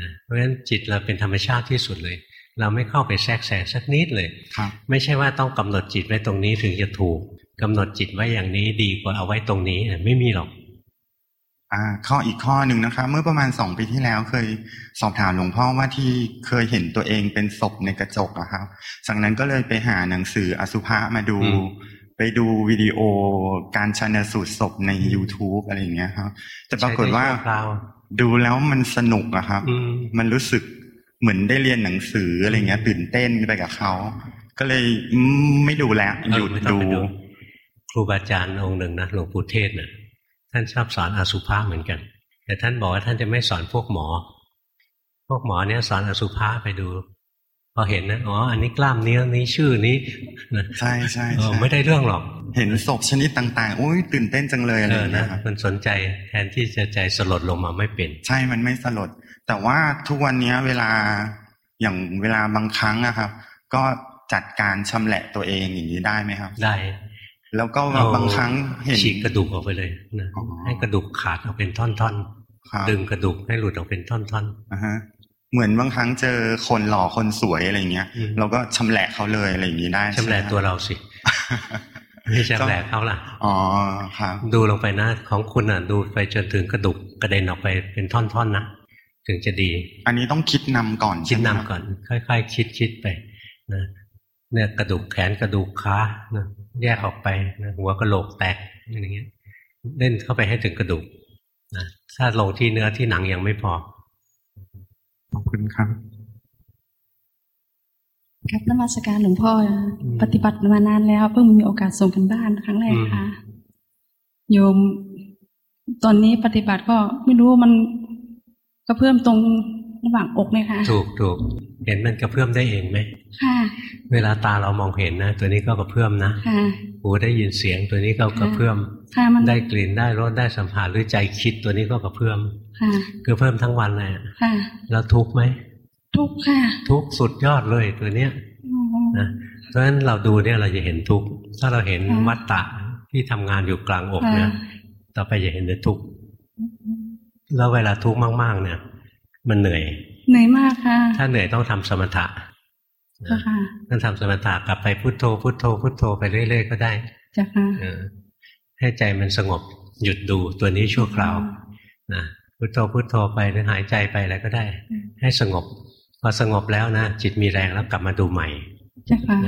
นะเพราะฉะนั้นจิตเราเป็นธรรมชาติที่สุดเลย เราไม่เข้าไปแทรกแซงสักนิดเลยครับไม่ใช่ว่าต้องกำหนดจิตไว้ตรงนี้ถึงจะถูกกำหนดจิตไว้อย่างนี้ดีกว่าเอาไว้ตรงนี้ไม่มีหรอกอ่า ข้ออีกข้อหนึ่งนะครับ เมื่อประมาณสองปีที่แล้วเคยสอบถามหลวงพ่อว่าที่เคยเห็นตัวเองเป็นศพในกระจกอะครับจากนั้นก็เลยไปหาหนังสืออสุภะมาดู ไปดูวิดีโอการชันสูตรศพใน youtube อะไรอย่างเงี้ยครับ แต่ปรากฏว่าดูแล้วมันสนุกอะครับ มันรู้สึกเหมือนได้เรียนหนังสืออะไรเงี้ย ตื่นเต้นไปกับเขา ก็เลยไม่ดูแล้วหยุดดู ครูบาอาจารย์องค์หนึ่งนะหลวงปู่เทศเนะ่ย ท่านชอบสอนอสุภะเหมือนกัน แต่ท่านบอกว่าท่านจะไม่สอนพวกหมอ พวกหมอเนี่ยสอนอสุภะไปดู พอเห็นนะอ๋ออันนี้กล้ามเนื้อนี้ชื่อนี้ใช่ใช่ไม่ได้เรื่องหรอก เห็นศพชนิดต่างๆโอ้ยตื่นเต้นจังเลยอะไรนะมันสนใจแทนที่จะใจสลดลงมาไม่เป็น ใช่มันไม่สลด แต่ว่าทุกวันนี้เวลาอย่างเวลาบางครั้งนะครับ ก็จัดการชำแหละตัวเองอย่างนี้ได้ไหมครับ ได้ แล้วก็บางครั้งเห็นฉีกกระดูกออกไปเลยนะให้กระดูกขาดออกเป็นท่อนๆดึงกระดูกให้หลุดออกเป็นท่อนๆอ่าฮะเหมือนบางครั้งเจอคนหล่อคนสวยอะไรเงี้ยเราก็ชำแหละเขาเลยอะไรอย่างนี้ได้ชำแหละตัวเราสิไม่ชำแหละเขาล่ะอ๋อครับดูลงไปนะของคุณอะดูไปจนถึงกระดูกกระเด็นออกไปเป็นท่อนๆนะถึงจะดี อันนี้ต้องคิดนำก่อนคิดนำก่อน ค่อย ๆ คิดคิดไปนะเนี่ยกระดูกแขนกระดูกขานะ แยกออกไปนะหัวกระโหลกแตกอย่างเงี้ยเล่นเข้าไปให้ถึงกระดูกนะถ้าลงที่เนื้อที่หนังยังไม่พอขอบคุณครับครับนมัสการหลวงพ่อ ปฏิบัติมานานแล้ว เพิ่งมีโอกาสส่งกันบ้านครั้งแรกค่ะ โยม ตอนนี้ปฏิบัติก็ไม่รู้มันก็เพิ่มตรงระหว่างอกไหมคะ ถูกถูก เห็นมันกระเพื่อมได้เองไหมค่ะ เวลาตาเรามองเห็นนะ ตัวนี้ก็กระเพื่อมนะค่ะหูได้ยินเสียงตัวนี้ก็กระเพื่อมค่ะมันได้กลิ่นได้รสได้สัมผัสหรือใจคิดตัวนี้ก็กระเพื่อมค่ะกระเพื่อมทั้งวันเลยค่ะ แล้วทุกไหมทุกค่ะ ทุกสุดยอดเลยตัวเนี้ยนะเพราะฉะนั้นเราดูเนี่ยเราจะเห็นทุกถ้าเราเห็นวัตตะที่ทำงานอยู่กลางอกเนี่ยต่อไปจะเห็นแต่ทุกแล้วเวลาทุกมาก ๆ เนี่ย มันเหนื่อย เหนื่อยมากค่ะ ถ้าเหนื่อยต้องทำสมถะค่ะต้องทำสมถะกลับไปพุโทโธพุโทโธพุโทโธไปเรื่อยๆก็ได้จ้ะค่ะให้ใจมันสงบหยุดดูตัวนี้ชั่วคราวนะพุโทโธพุโทโธไปหรือหายใจไปอะไรก็ได้ ให้สงบ พอสงบแล้วนะจิตมีแรงแล้วกลับมาดูใหม่จ้ะค่ะ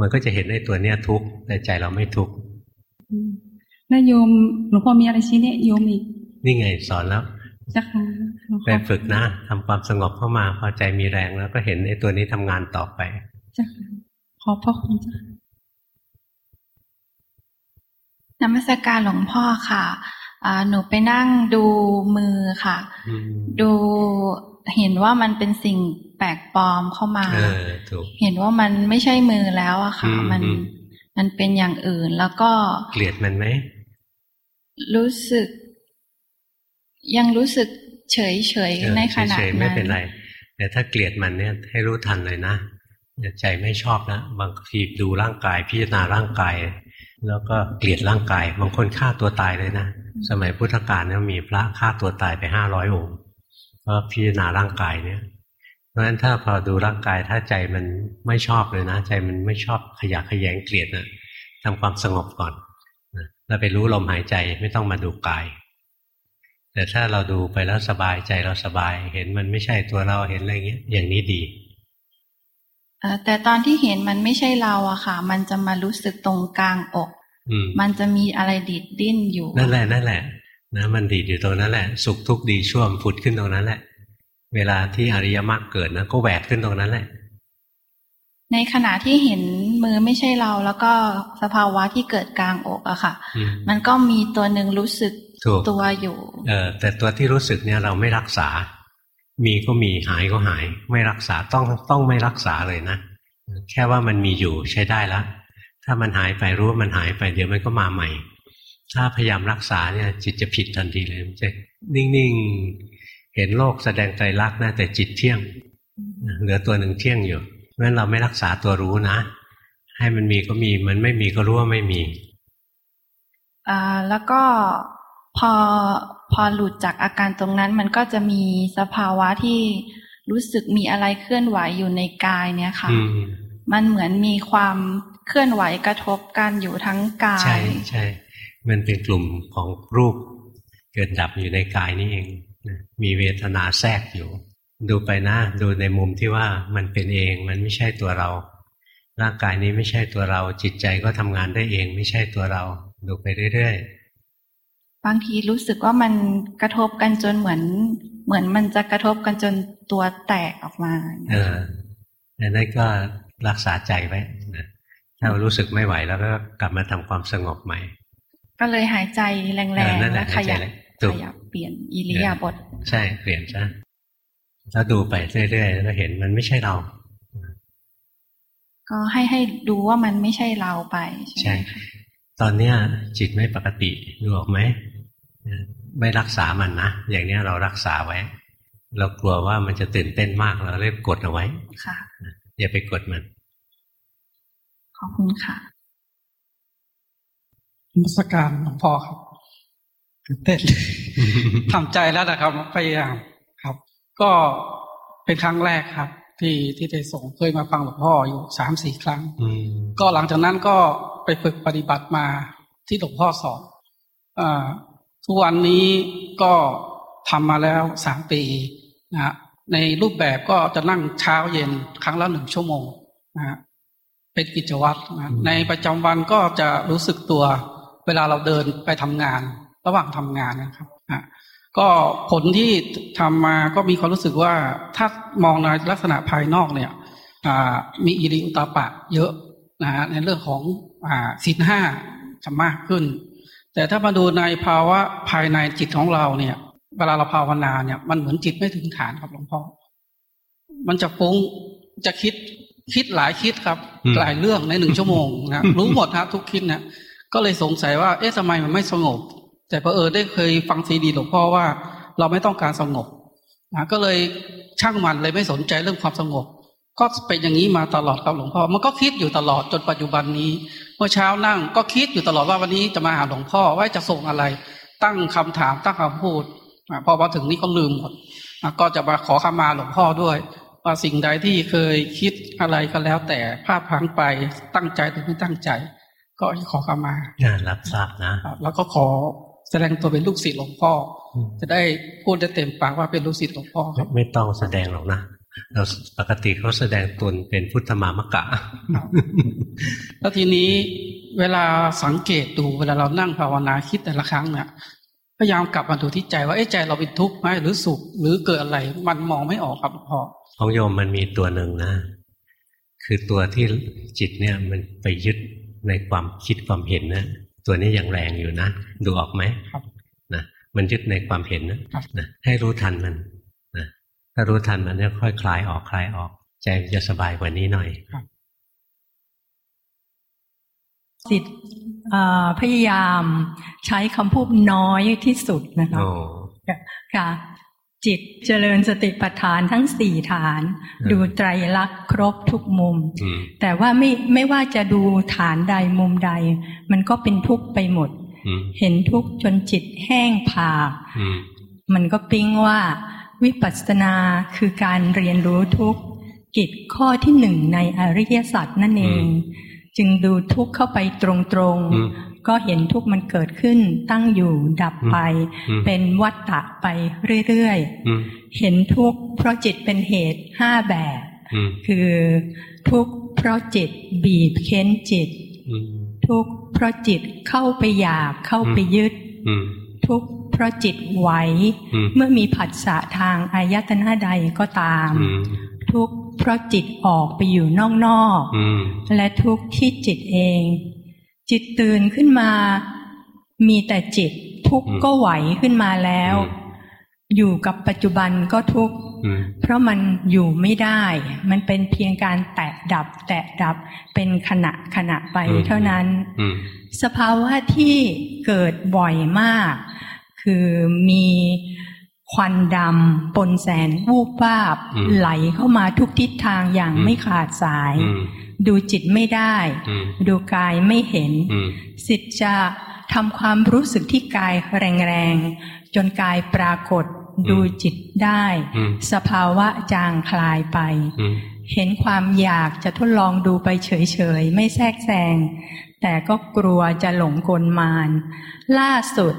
มันก็จะเห็นในตัวเนี้ยทุกข์แต่ใจเราไม่ทุกข์นายโยมหลวงพ่อมีอะไรชี้แนะโยมอีก นี่ไงสอนแล้ว จ้ะค่ะไปฝึกนะทำความสงบเข้ามา พอใจมีแรงแล้วก็เห็นไอ้ตัวนี้ทำงานต่อไปจ้ะขอพ่อคุณจ้ะนมัสการหลวงพ่อค่ะหนูไปนั่งดูมือค่ะ ดูเห็นว่ามันเป็นสิ่งแปลกปลอมเข้ามา เห็นว่ามันไม่ใช่มือแล้วอะค่ะ มันมันเป็นอย่างอื่นแล้วก็ เกลียดมันไหม รู้สึก ยังรู้สึกเฉยเฉยในขณะนั้นไม่เป็นไรแต่ถ้าเกลียดมันเนี่ยให้รู้ทันเลยนะใจไม่ชอบนะบางทีดูร่างกายพิจารณาร่างกาย แล้วก็เกลียดร่างกายบางคนฆ่าตัวตายเลยนะ สมัยพุทธกาลเนี่ยมีพระฆ่าตัวตายไปห้าร้อยองค์เพราะพิจารณาร่างกายเนี่ยเพราะฉะนั้นถ้าพอดูร่างกายถ้าใจมันไม่ชอบเลยนะ ใจมันไม่ชอบขยะขยงเกลียดนะทำความสงบก่อนแล้วไปรู้ลมหายใจไม่ต้องมาดูกาย แต่ถ้าเราดูไปแล้วสบายใจเราสบาย เห็นมันไม่ใช่ตัวเราเห็นอะไรเงี้ย อย่างนี้ดีแต่ตอนที่เห็นมันไม่ใช่เราอะค่ะ มันจะมารู้สึกตรงกลางอก มันจะมีอะไรดิดดิ้นอยู่ นั่นแหละนั่นแหละนะมันดีดอยู่ตรงนั้นแหละ สุขทุกข์ดีชั่วมผุดขึ้นตรงนั้นแหละ เวลาที่อริยมรรคเกิดนะก็แหวกขึ้นตรงนั้นแหละ ในขณะที่เห็นมือไม่ใช่เราแล้วก็สภาวะที่เกิดกลางอกอะค่ะ มันก็มีตัวหนึ่งรู้สึก ตัวอยู่ เออแต่ตัวที่รู้สึกเนี่ยเราไม่รักษา มีก็มีหายก็หาย ไม่รักษาต้องต้องไม่รักษาเลยนะแค่ว่ามันมีอยู่ใช้ได้แล้วถ้ามันหายไปรู้ว่ามันหายไปเดี๋ยวมันก็มาใหม่ ถ้าพยายามรักษาเนี่ยจิตจะผิดทันทีเลยจะนิ่งๆเห็นโลกแสดงใจรักนะแต่จิตเที่ยงเหลือตัวหนึ่งเที่ยงอยู่เพราะฉะนั้นเราไม่รักษาตัวรู้นะ ให้มันมีก็มีมันไม่มีก็รู้ว่าไม่มีอ่าแล้วก็ พอพอหลุดจากอาการตรงนั้น มันก็จะมีสภาวะที่รู้สึกมีอะไรเคลื่อนไหวอยู่ในกายเนี่ยค่ะ มันเหมือนมีความเคลื่อนไหวกระทบกันอยู่ทั้งกาย ใช่ใช่มันเป็นกลุ่มของรูปเกิดดับอยู่ในกายนี่เองมีเวทนาแทรกอยู่ ดูไปนะ ดูในมุมที่ว่ามันเป็นเอง มันไม่ใช่ตัวเรา ร่างกายนี้ไม่ใช่ตัวเรา จิตใจก็ทำงานได้เอง ไม่ใช่ตัวเรา ดูไปเรื่อยๆ บางทีรู้สึกว่ามันกระทบกันจนเหมือน เหมือนมันจะกระทบกันจนตัวแตกออกมา เออนั่นก็รักษาใจไว้นะถ้ารู้สึกไม่ไหวแล้วก็กลับมาทำความสงบใหม่ ก็เลยหายใจแรงๆแล้วขยับขยับเปลี่ยนอิริยาบถใช่เปลี่ยนซะถ้าดูไปเรื่อยๆแล้วเห็นมันไม่ใช่เรา ก็ให้ให้ดูว่ามันไม่ใช่เราไป ใช่ ตอนเนี้ยจิตไม่ปกติดูออกไหม ไม่รักษามันนะ อย่างเนี้ยเรารักษาไว้ เรากลัวว่ามันจะตื่นเต้นมากเราเลยกดเอาไว้ ค่ะ อย่าไปกดมัน ขอบคุณค่ะมัสการหลวงพ่อครับตื่นเต้นทำใจแล้วนะครับพยายามครับ ก็เป็นครั้งแรกครับ ที่ที่ได้ส่งเคยมาฟังหลวงพ่ออยู่สามสี่ครั้งก็หลังจากนั้นก็ไปฝึกปฏิบัติมาที่หลวงพ่อสอนอ ทุกวันนี้ก็ทำมาแล้วสามปีนะในรูปแบบก็จะนั่งเช้าเย็นครั้งละหนึ่งชั่วโมงนะเป็นกิจวัตรนะในประจำวันก็จะรู้สึกตัวเวลาเราเดินไปทำงาน ระหว่างทำงานนะครับนะก็ผลที่ทำมาก็มีความรู้สึกว่าถ้ามองในลักษณะภายนอกเนี่ยมีอิริอุตาปะเยอะนะฮะในเรื่องของสินห้าจะมากขึ้น แต่ถ้ามาดูในภาวะภายในจิตของเราเนี่ย เวลาเราภาวนาเนี่ย มันเหมือนจิตไม่ถึงฐานครับหลวงพ่อ มันจะฟุ้งจะคิดคิดหลายคิดครับ หลายเรื่องในหนึ่งชั่วโมงนะรู้หมดครับทุกคิดนะก็เลยสงสัยว่า เอ๊ะทำไมมันไม่สงบ แต่พอเออได้เคยฟังซีดีหลวงพ่อว่า เราไม่ต้องการสงบนะก็เลยช่างมันเลยไม่สนใจเรื่องความสงบ ก็เป็นอย่างนี้มาตลอดครับหลวงพ่อ มันก็คิดอยู่ตลอดจนปัจจุบันนี้ เมื่อเช้านั่งก็คิดอยู่ตลอดว่าวันนี้จะมาหาหลวงพ่อว่าจะส่งอะไร ตั้งคำถามตั้งคำพูดพอมาถึงนี่ก็ลืมหมดก็จะมาขอขมาหลวงพ่อด้วย ว่าสิ่งใดที่เคยคิดอะไรก็แล้ว แต่ภาพพังไปตั้งใจหรือไม่ตั้งใจ ก็ขอขมารับทราบนะ แล้วก็ขอแสดงตัวเป็นลูกศิษย์หลวงพ่อ จะได้พูดได้เต็มปากว่าเป็นลูกศิษย์หลวงพ่อไม่ต้องแสดงหรอกนะ เราปกติเขาแสดงตนเป็นพุทธมามกะ แล้วทีนี้เวลาสังเกตดูเวลาเรานั่งภาวนาคิดแต่ละครั้งเนี่ยพยายามกลับมาดูที่ใจว่าเอ้ใจเราเป็นทุกข์ไหมหรือสุข หรือเกิดอะไร มันมองไม่ออกครับพ่อของโยมมันมีตัวหนึ่งนะ คือตัวที่จิตเนี่ยมันไปยึดในความคิดความเห็นนะตัวนี้ยังแรงอยู่นะ ดูออกไหมนะมันยึดในความเห็นนะนะให้รู้ทันมันนะ ถ้ารู้ทันมันจะค่อยคลายออกคลายออก ใจจะสบายกว่านี้หน่อยสิทธิ์พยายามใช้คำพูดน้อยที่สุดนะคะค่ะ จิตเจริญสติปัฏฐานทั้งสี่ฐาน ดูไตรลักษณ์ครบทุกมุม แต่ว่าไม่ไม่ว่าจะดูฐานใดมุมใด มันก็เป็นทุกข์ไปหมด เห็นทุกข์จนจิตแห้งผามันก็ปิ้งว่า วิปัสสนาคือการเรียนรู้ทุกกิจข้อที่หนึ่งในอริยสัจนั่นเอง จึงดูทุกข์เข้าไปตรงๆ ก็เห็นทุกข์มันเกิดขึ้นตั้งอยู่ดับไป เป็นวัฏฏะไปเรื่อยๆ เห็นทุกข์เพราะจิตเป็นเหตุห้าแบบ คือทุกข์เพราะจิตบีบเค้นจิต ทุกข์เพราะจิตเข้าไปอยากเข้าไปยึด ทุกข์ เพราะจิตไหว เมื่อมีผัสสะทางอายตนะใดก็ตาม ทุกข์เพราะจิตออกไปอยู่นอกๆและทุกข์ที่จิตเอง จิตตื่นขึ้นมา มีแต่จิตทุกข์ก็ไหวขึ้นมาแล้ว อยู่กับปัจจุบันก็ทุกข์เพราะมันอยู่ไม่ได้ มันเป็นเพียงการแตะดับ แตะดับเป็นขณะขณะไปเท่านั้น สภาวะที่เกิดบ่อยมาก คือมีควันดำปนแสนวูบวาบ ไหลเข้ามาทุกทิศทางอย่างไม่ขาดสาย ดูจิตไม่ได้ ดูกายไม่เห็น สิทธิ์จะทำความรู้สึกที่กายแรงๆ จนกายปรากฏดูจิตได้ สภาวะจางคลายไป เห็นความอยากจะทดลองดูไปเฉยๆ ไม่แทรกแซงแต่ก็กลัวจะหลงกลมาน ล่าสุด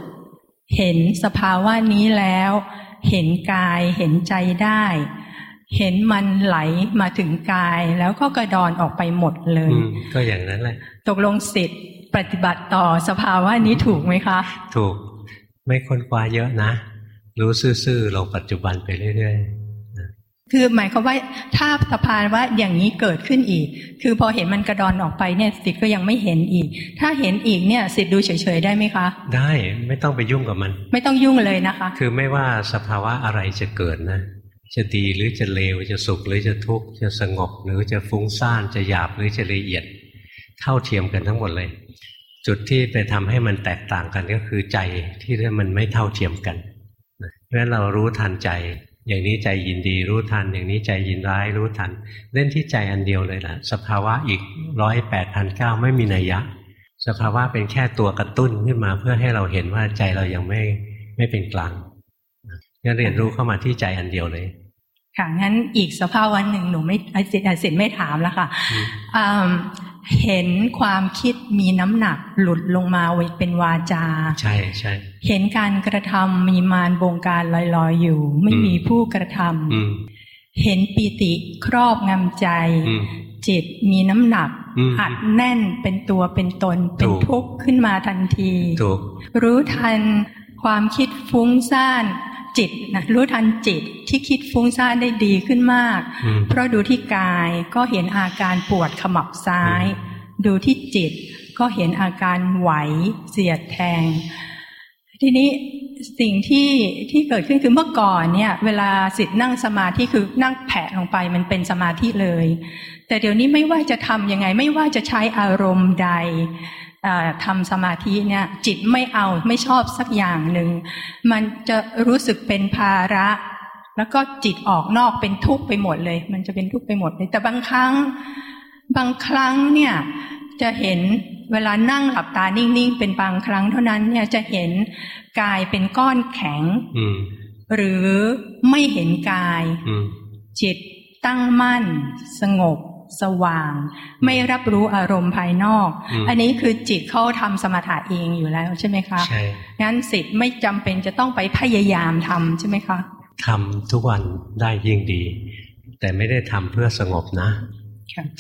เห็นสภาวะนี้แล้ว เห็นกายเห็นใจได้ เห็นมันไหลมาถึงกายแล้วก็กระดอนออกไปหมดเลย ก็อย่างนั้นแหละ ตกลงสิทธิ์ปฏิบัติต่อสภาวะนี้ถูกไหมคะ ถูก ไม่ค้นคว้าเยอะนะ รู้ซื่อๆลงปัจจุบันไปเรื่อยๆ คือหมายความว่าถ้าสภาวะอย่างนี้เกิดขึ้นอีก คือพอเห็นมันกระดอนออกไปเนี่ยสิทธิ์ก็ยังไม่เห็นอีก ถ้าเห็นอีกเนี่ยสิทธิ์ดูเฉยๆได้ไหมคะ ได้ไม่ต้องไปยุ่งกับมัน ไม่ต้องยุ่งเลยนะคะ คือไม่ว่าสภาวะอะไรจะเกิดนะ จะดีหรือจะเลวจะสุขหรือจะทุกข์จะสงบ หรือจะฟุ้งซ่านจะหยาบหรือจะละเอียด เท่าเทียมกันทั้งหมดเลย จุดที่ไปทำให้มันแตกต่างกันก็คือใจที่มันไม่เท่าเทียมกันเพราะฉะนั้นเรารู้ทันใจ อย่างนี้ใจยินดีรู้ทัน อย่างนี้ใจยินร้ายรู้ทัน เล่นที่ใจอันเดียวเลยล่ะ สภาวะอีกร้อยแปดพันเก้าไม่มีนัยยะ สภาวะเป็นแค่ตัวกระตุ้นขึ้นมาเพื่อให้เราเห็นว่าใจเรายังไม่ไม่เป็นกลางงั้นเรียนรู้เข้ามาที่ใจอันเดียวเลยค่ะงั้นอีกสภาวะหนึ่งหนูไม่อาสิอาสิไม่ถามแล้วค่ะ เห็นความคิดมีน้ำหนักหลุดลงมาไว้เป็นวาจา ใช่ใช่เห็นการกระทำมีมารบงการลอยๆอยู่ ไม่มีผู้กระทำเห็นปีติครอบงำใจ จิตมีน้ำหนักอัดแน่นเป็นตัวเป็นตนเป็นทุกข์ขึ้นมาทันที รู้ทันความคิดฟุ้งซ่าน จิตนะรู้ทันจิตที่คิดฟุ้งซ่านได้ดีขึ้นมาก เพราะดูที่กายก็เห็นอาการปวดขมับซ้าย ดูที่จิตก็เห็นอาการไหวเสียดแทง ทีนี้สิ่งที่ที่เกิดขึ้นคือเมื่อก่อนเนี่ยเวลาสิทธิ์นั่งสมาธิคือนั่งแผ่ลงไปมันเป็นสมาธิเลย แต่เดี๋ยวนี้ไม่ว่าจะทำยังไงไม่ว่าจะใช้อารมณ์ใด ทำสมาธิเนี่ยจิตไม่เอาไม่ชอบสักอย่างหนึ่ง มันจะรู้สึกเป็นภาระ แล้วก็จิตออกนอกเป็นทุกข์ไปหมดเลย มันจะเป็นทุกข์ไปหมดเลยแต่บางครั้ง บางครั้งเนี่ยจะเห็นเวลานั่งหลับตานิ่งๆเป็นบางครั้งเท่านั้นเนี่ยจะเห็นกายเป็นก้อนแข็งหรือไม่เห็นกายจิตตั้งมั่น สงบ สว่าง ไม่รับรู้อารมณ์ภายนอก อันนี้คือจิตเขาทำสมถะเองอยู่แล้วใช่ไหมคะใช่งั้นสิทธิ์ไม่จำเป็นจะต้องไปพยายามทำใช่ไหมคะทำทุกวันได้ยิ่งดี แต่ไม่ได้ทำเพื่อสงบนะ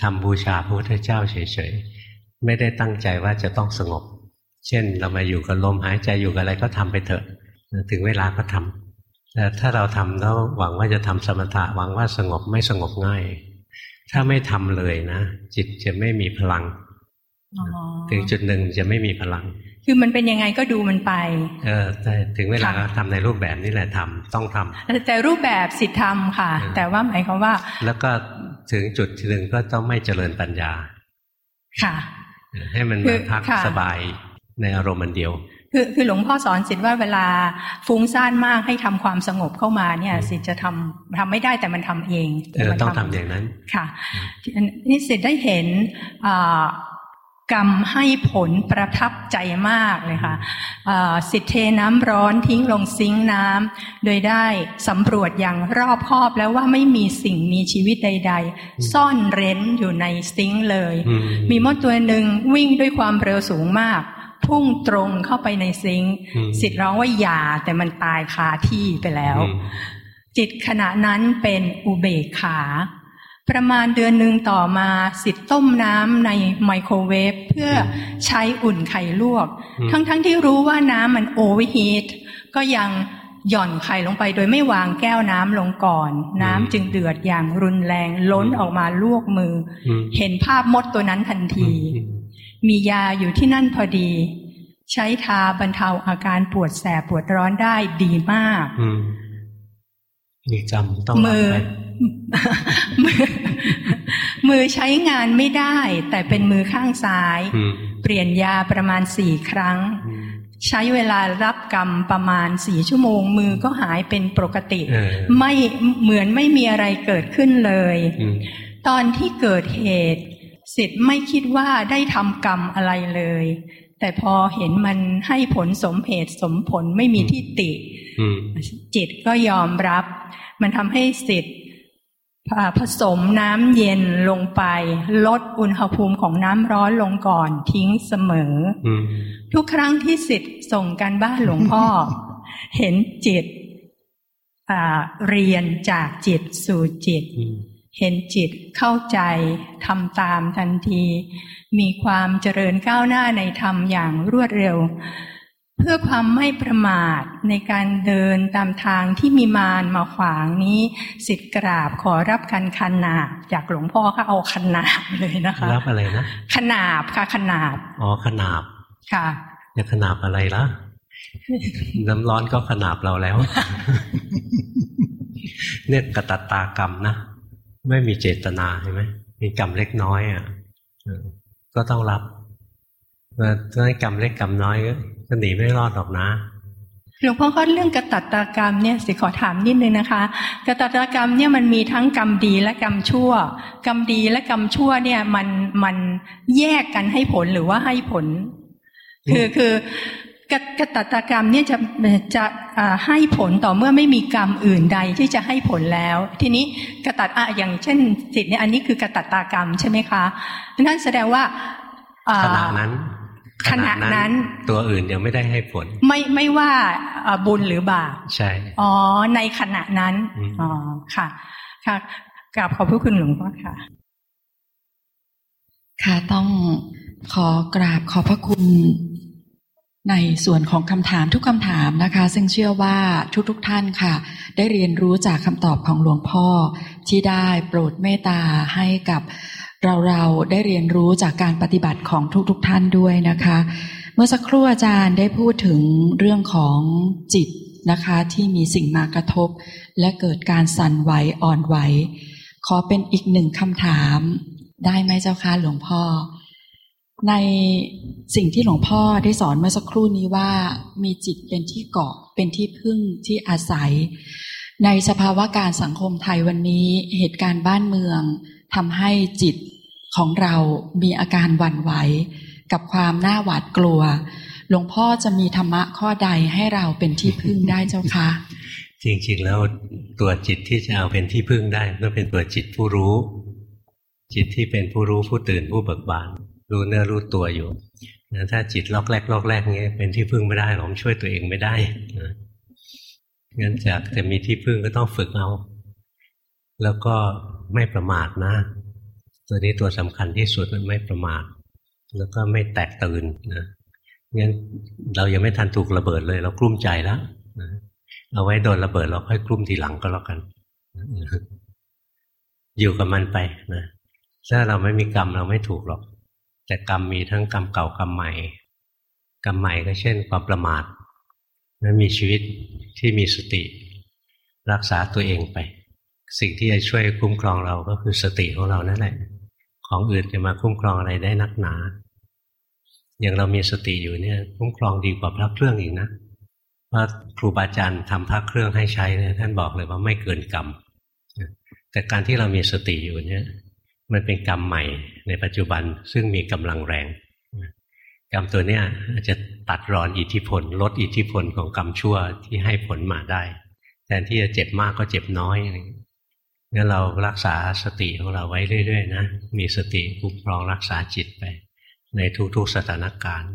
ทำบูชาพระพุทธเจ้าเฉยๆไม่ได้ตั้งใจว่าจะต้องสงบ เช่นเรามาอยู่กับลมหายใจอยู่กับอะไรก็ทำไปเถอะ ถึงเวลาก็ทำแต่ถ้าเราทำแล้วหวังว่าจะทำสมถะหวังว่าสงบไม่สงบง่าย ถ้าไม่ทำเลยนะจิตจะไม่มีพลังถึงจุดหนึ่งจะไม่มีพลัง คือมันเป็นยังไงก็ดูมันไป เออแต่ถึงเวลาทำในรูปแบบนี้แหละทำต้องทำแต่รูปแบบสิทธธรรมค่ะ แต่ว่าหมายความว่า แล้วก็ถึงจุดหนึ่งก็ต้องไม่เจริญปัญญา ค่ะ ให้มันมาพักสบายในอารมณ์มันเดียว คือคือหลวงพ่อสอนสิทธิ์ว่าเวลาฟุ้งซ่านมากให้ทำความสงบเข้ามาเนี่ย สิทธิ์จะทำทำไม่ได้แต่มันทำเองเออต้องทำอย่างนั้นค่ะนี่สิทธิ์ได้เห็นกรรมให้ผลประทับใจมากเลยค่ะสิทธิเทน้ำร้อนทิ้งลงซิงน้ำโดยได้สำรวจอย่างรอบคอบแล้วว่าไม่มีสิ่งมีชีวิตใด ๆ ซ่อนเร้นอยู่ในซิงเลย มีมดตัวหนึ่งวิ่งด้วยความเร็วสูงมาก พุ่งตรงเข้าไปในซิงสิทธิ์ร้องว่าอย่าแต่มันตายคาที่ไปแล้ว จิตขณะนั้นเป็นอุเบกขา ประมาณเดือนหนึ่งต่อมาศิษย์ต้มน้ำในไมโครเวฟเพื่อใช้อุ่นไข่ลวก ทั้งๆที่รู้ว่าน้ำมัน overheat ก็ยังหย่อนไข่ลงไปโดยไม่วางแก้วน้ำลงก่อน น้ำจึงเดือดอย่างรุนแรงล้นออกมาลวกมือ เห็นภาพมดตัวนั้นทันที มียาอยู่ที่นั่นพอดี ใช้ทาบรรเทาอาการปวดแสบปวดร้อนได้ดีมากมีกรรมต้องมือมือใช้งานไม่ได้ แต่เป็นมือข้างซ้าย เปลี่ยนยาประมาณสี่ครั้ง ใช้เวลารับกรรมประมาณสี่ชั่วโมง มือก็หายเป็นปกติ ไม่เหมือนไม่มีอะไรเกิดขึ้นเลย ตอนที่เกิดเหตุ สิทธิ์ไม่คิดว่าได้ทำกรรมอะไรเลย แต่พอเห็นมันให้ผลสมเหตุสมผลไม่มีที่ติ จิตก็ยอมรับ มันทำให้สิทธิ์ผสมน้ำเย็นลงไป ลดอุณหภูมิของน้ำร้อนลงก่อนทิ้งเสมอ ทุกครั้งที่สิทธิ์ส่งกันบ้านหลวงพ่อ เห็นจิตเรียนจากจิตสู่จิต เห็นจิตเข้าใจทำตามทันที มีความเจริญก้าวหน้าในธรรมอย่างรวดเร็ว เพื่อความไม่ประมาทในการเดินตามทางที่มีมารมาขวางนี้สิทธิ์กราบขอรับการขนาบจากหลวงพ่อก็เอาขนาบเลยนะคะรับอะไรนะขนาบค่ะขนาบอ๋อขนาบค่ะจะขนาบอะไรล่ะน้ำร้อนก็ขนาบเราแล้ว เนี่ยกตัตตากรรมนะ ไม่มีเจตนาใช่ไหมมีกรรมเล็กน้อยอะก็ต้องรับถ้ากรรมเล็กกรรมน้อยก็หนีไม่รอดหรอกนะหลวงพ่อก็เรื่องกระตัตากรรมเนี่ยสิขอถามนิดนึงนะคะกระตัตากรรมเนี่ยมันมีทั้งกรรมดีและกรรมชั่ว กรรมดีและกรรมชั่วเนี่ยมันมันแยกกันให้ผลหรือว่าให้ผล คือคือ กระตัตกรรมเนี่ยจะจะให้ผลต่อเมื่อไม่มีกรรมอื่นใดที่จะให้ผลแล้ว ทีนี้กระตัตอะอย่างเช่นสิทธิ์เนี่ยอันนี้คือกระตัตตากรรมใช่ไหมคะนั่นแสดงว่าขณะนั้นขณะนั้นตัวอื่นยังไม่ได้ให้ผล ไม่ไม่ว่าบุญหรือบาปใช่อ๋อในขณะนั้นอ๋อค่ะ ค่ะกราบขอบพระคุณหลวงพ่อค่ะ ค่ะต้องขอกราบขอบพระคุณ ในส่วนของคำถามทุกคำถามนะคะ ซึ่งเชื่อว่าทุกๆทท่านค่ะ ได้เรียนรู้จากคำตอบของหลวงพ่อ ที่ได้โปรดเมตตาให้กับเราเราได้เรียนรู้จากการปฏิบัติของทุกๆทท่านด้วยนะคะ เมื่อสักครู่อาจารย์ได้พูดถึงเรื่องของจิตนะคะที่มีสิ่งมากระทบ และเกิดการสั่นไหวอ่อนไหว ขอเป็นอีกหนึ่งคำถาม ได้ไหมเจ้าค่ะหลวงพ่อ ในสิ่งที่หลวงพ่อได้สอนเมื่อสักครู่นี้ว่ามีจิตเป็นที่เกาะเป็นที่พึ่งที่อาศัย ในสภาวะการสังคมไทยวันนี้เหตุการณ์บ้านเมืองทำให้จิตของเรามีอาการหวั่นไหว กับความน่าหวาดกลัว หลวงพ่อจะมีธรรมะข้อใดให้เราเป็นที่พึ่งได้เจ้าคะ จริงๆแล้วตัวจิตที่จะเอาเป็นที่พึ่งได้ต้องเป็นตัวจิตผู้รู้ จิตที่เป็นผู้รู้ผู้ตื่นผู้เบิกบาน รู้เนื้อรู้ตัวอยู่นะถ้าจิตล็อกแรกล็อกแรกเงี้ยเป็นที่พึ่งไม่ได้หรอกช่วยตัวเองไม่ได้นะงั้นจากจะมีที่พึ่งก็ต้องฝึกเอา แล้วก็ไม่ประมาทนะ ตัวนี้ตัวสำคัญที่สุดมันไม่ประมาท แล้วก็ไม่แตกตื่นนะงั้นเรายังไม่ทันถูกระเบิดเลย เรากลุ้มใจแล้วนะเอาไว้โดนระเบิดเราค่อยกลุ้มทีหลังก็แล้วกัน อยู่กับมันไปนะถ้าเราไม่มีกรรมเราไม่ถูกหรอก แต่กรรมมีทั้งกรรมเก่ากรรมใหม่ กรรมใหม่ก็เช่น ความประมาทนั้นมีชีวิตที่มีสติ รักษาตัวเองไป สิ่งที่จะช่วยคุ้มครองเราก็คือสติของเรานั่นแหละ ของอื่นจะมาคุ้มครองอะไรได้นักหนา อย่างเรามีสติอยู่เนี่ย คุ้มครองดีกว่าพระเครื่องอีกนะเพราะครูบาอาจารย์ทำพระเครื่องให้ใช้เนี่ยท่านบอกเลยว่าไม่เกินกรรมแต่การที่เรามีสติอยู่เนี่ย มันเป็นกรรมใหม่ในปัจจุบันซึ่งมีกำลังแรง กรรมตัวเนี้ยอาจจะตัดรอนอิทธิพล ลดอิทธิพลของกรรมชั่วที่ให้ผลมาได้แทนที่จะเจ็บมากก็เจ็บน้อยงั้นเรารักษาสติของเราไว้เรื่อย ๆ นะ มีสติคุ้มครองรักษาจิตไป ในทุกๆสถานการณ์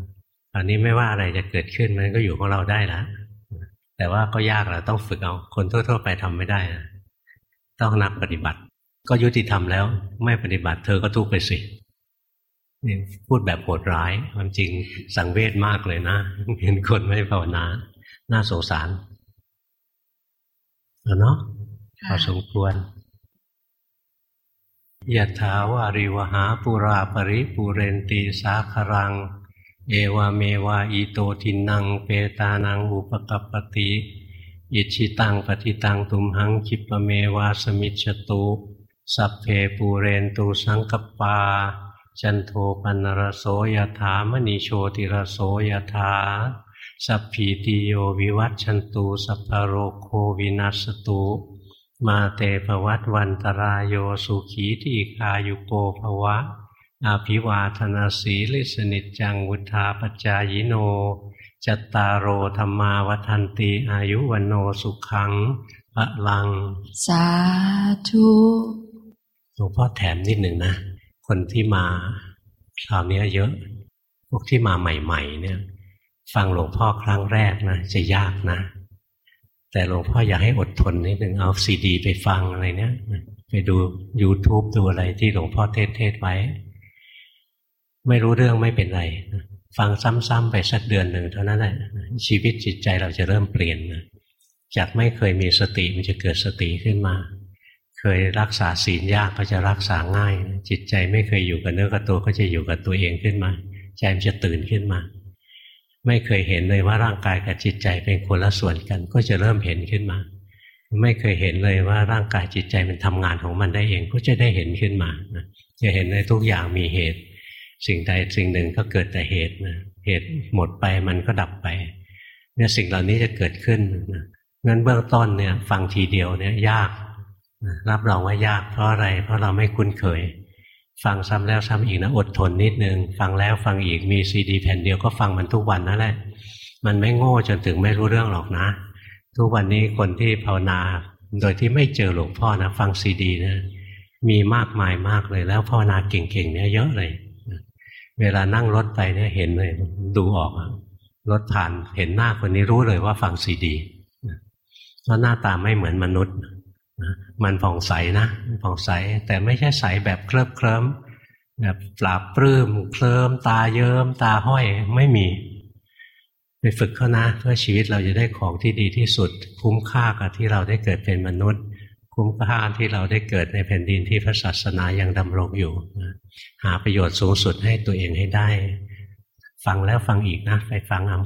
ตอนนี้ไม่ว่าอะไรจะเกิดขึ้นมันก็อยู่ของเราได้แล้วแต่ว่าก็ยากเราต้องฝึกเอา คนทั่ว ๆ ไปทำไม่ได้นะต้องนักปฏิบัติ ก็ยุติธรรมแล้ว ไม่ปฏิบัติเธอก็ทุกข์ไปสินี่พูดแบบโหดร้าย ความจริงสังเวชมากเลยนะ เห็นคนไม่ภาวนา น่าสงสารเนาะพอสมควรยะถาวาริวะหาปูรา ปะริปูเรนติ สาคะรัง เอวะเมวะ อิโตทินนัง เปตานังอุปะกัปปะติ อิจฉิตังปัตถิตังตุมหัง ขิปปะเมวะ สะมิชฌะตุ สัพเพปูเรนตุ สังกัปปา จันโทปัณณะระโส ยะถา มะณิ โชติระโส ยะถาสัพพีติโยวิวัตชันตูสัพพโรโควินัสตุมาเตภวัตวันตรายโยสุขีที่คายุโกภวะ อาภิวาธนาสีลิสนิจจังวุธาปจายโนจตตารโอธรรมาวันติอายุวันโนสุขังพระลัง สาธุ หลวงพ่อแถมนิดหนึ่งนะ คนที่มาคราวนี้เยอะ พวกที่มาใหม่ ๆ เนี่ย ฟังหลวงพ่อครั้งแรกนะจะยากนะ แต่หลวงพ่ออยากให้อดทนนิดหนึ่งเอาซีดี ไปฟังอะไรเนี่ยไปดู YouTube ดูอะไรที่หลวงพ่อเทศเทศไว้ ไม่รู้เรื่องไม่เป็นไร ฟังซ้ำๆไปสักเดือนหนึ่งเท่านั้นแหละชีวิตจิตใจเราจะเริ่มเปลี่ยนนะจากไม่เคยมีสติมันจะเกิดสติขึ้นมา เคยรักษาศีลยากก็จะรักษาง่าย จิตใจไม่เคยอยู่กับเนื้อกับตัวก็จะอยู่กับตัวเองขึ้นมา ใจมันจะตื่นขึ้นมา ไม่เคยเห็นเลยว่าร่างกายกับจิตใจเป็นคนละส่วนกัน ก็จะเริ่มเห็นขึ้นมา ไม่เคยเห็นเลยว่าร่างกายจิตใจมันทำงานของมันได้เองก็จะได้เห็นขึ้นมาจะเห็นในทุกอย่างมีเหตุ สิ่งใดสิ่งหนึ่งก็เกิดแต่เหตุนะเหตุหมดไปมันก็ดับไปเนี่ยสิ่งเหล่านี้จะเกิดขึ้นนะงั้นเบื้องต้นเนี่ยฟังทีเดียวเนี่ยยาก รับรองว่ายากเพราะอะไร เพราะเราไม่คุ้นเคย ฟังซ้ำแล้วซ้ำอีกนะอดทนนิดนึง ฟังแล้วฟังอีกมีซีดีแผ่นเดียวก็ฟังมันทุกวันนั่นแหละ มันไม่โง่จนถึงไม่รู้เรื่องหรอกนะ ทุกวันนี้คนที่ภาวนาโดยที่ไม่เจอหลวงพ่อนะฟังซีดีนะมีมากมายมากเลย แล้วภาวนาเก่งๆเนี่ยเยอะเลย เวลานั่งรถไปเนี่ยเห็นเลย ดูออกรถผ่านเห็นหน้าคนนี้รู้เลยว่าฟังซีดีเพราะหน้าตาไม่เหมือนมนุษย์ มันผ่องใสนะผ่องใสแต่ไม่ใช่ใสแบบเคลิบเคลิ้มแบบปราบปลื้มเคลิ้มตาเยิ้มตาห้อยไม่มี ไปฝึกเขานะ เพื่อชีวิตเราจะได้ของที่ดีที่สุด คุ้มค่ากับที่เราได้เกิดเป็นมนุษย์ คุ้มค่าที่เราได้เกิดในแผ่นดินที่พระศาสนายังดำรงอยู่หาประโยชน์สูงสุดให้ตัวเองให้ได้ ฟังแล้วฟังอีกนะ ไปฟังเอา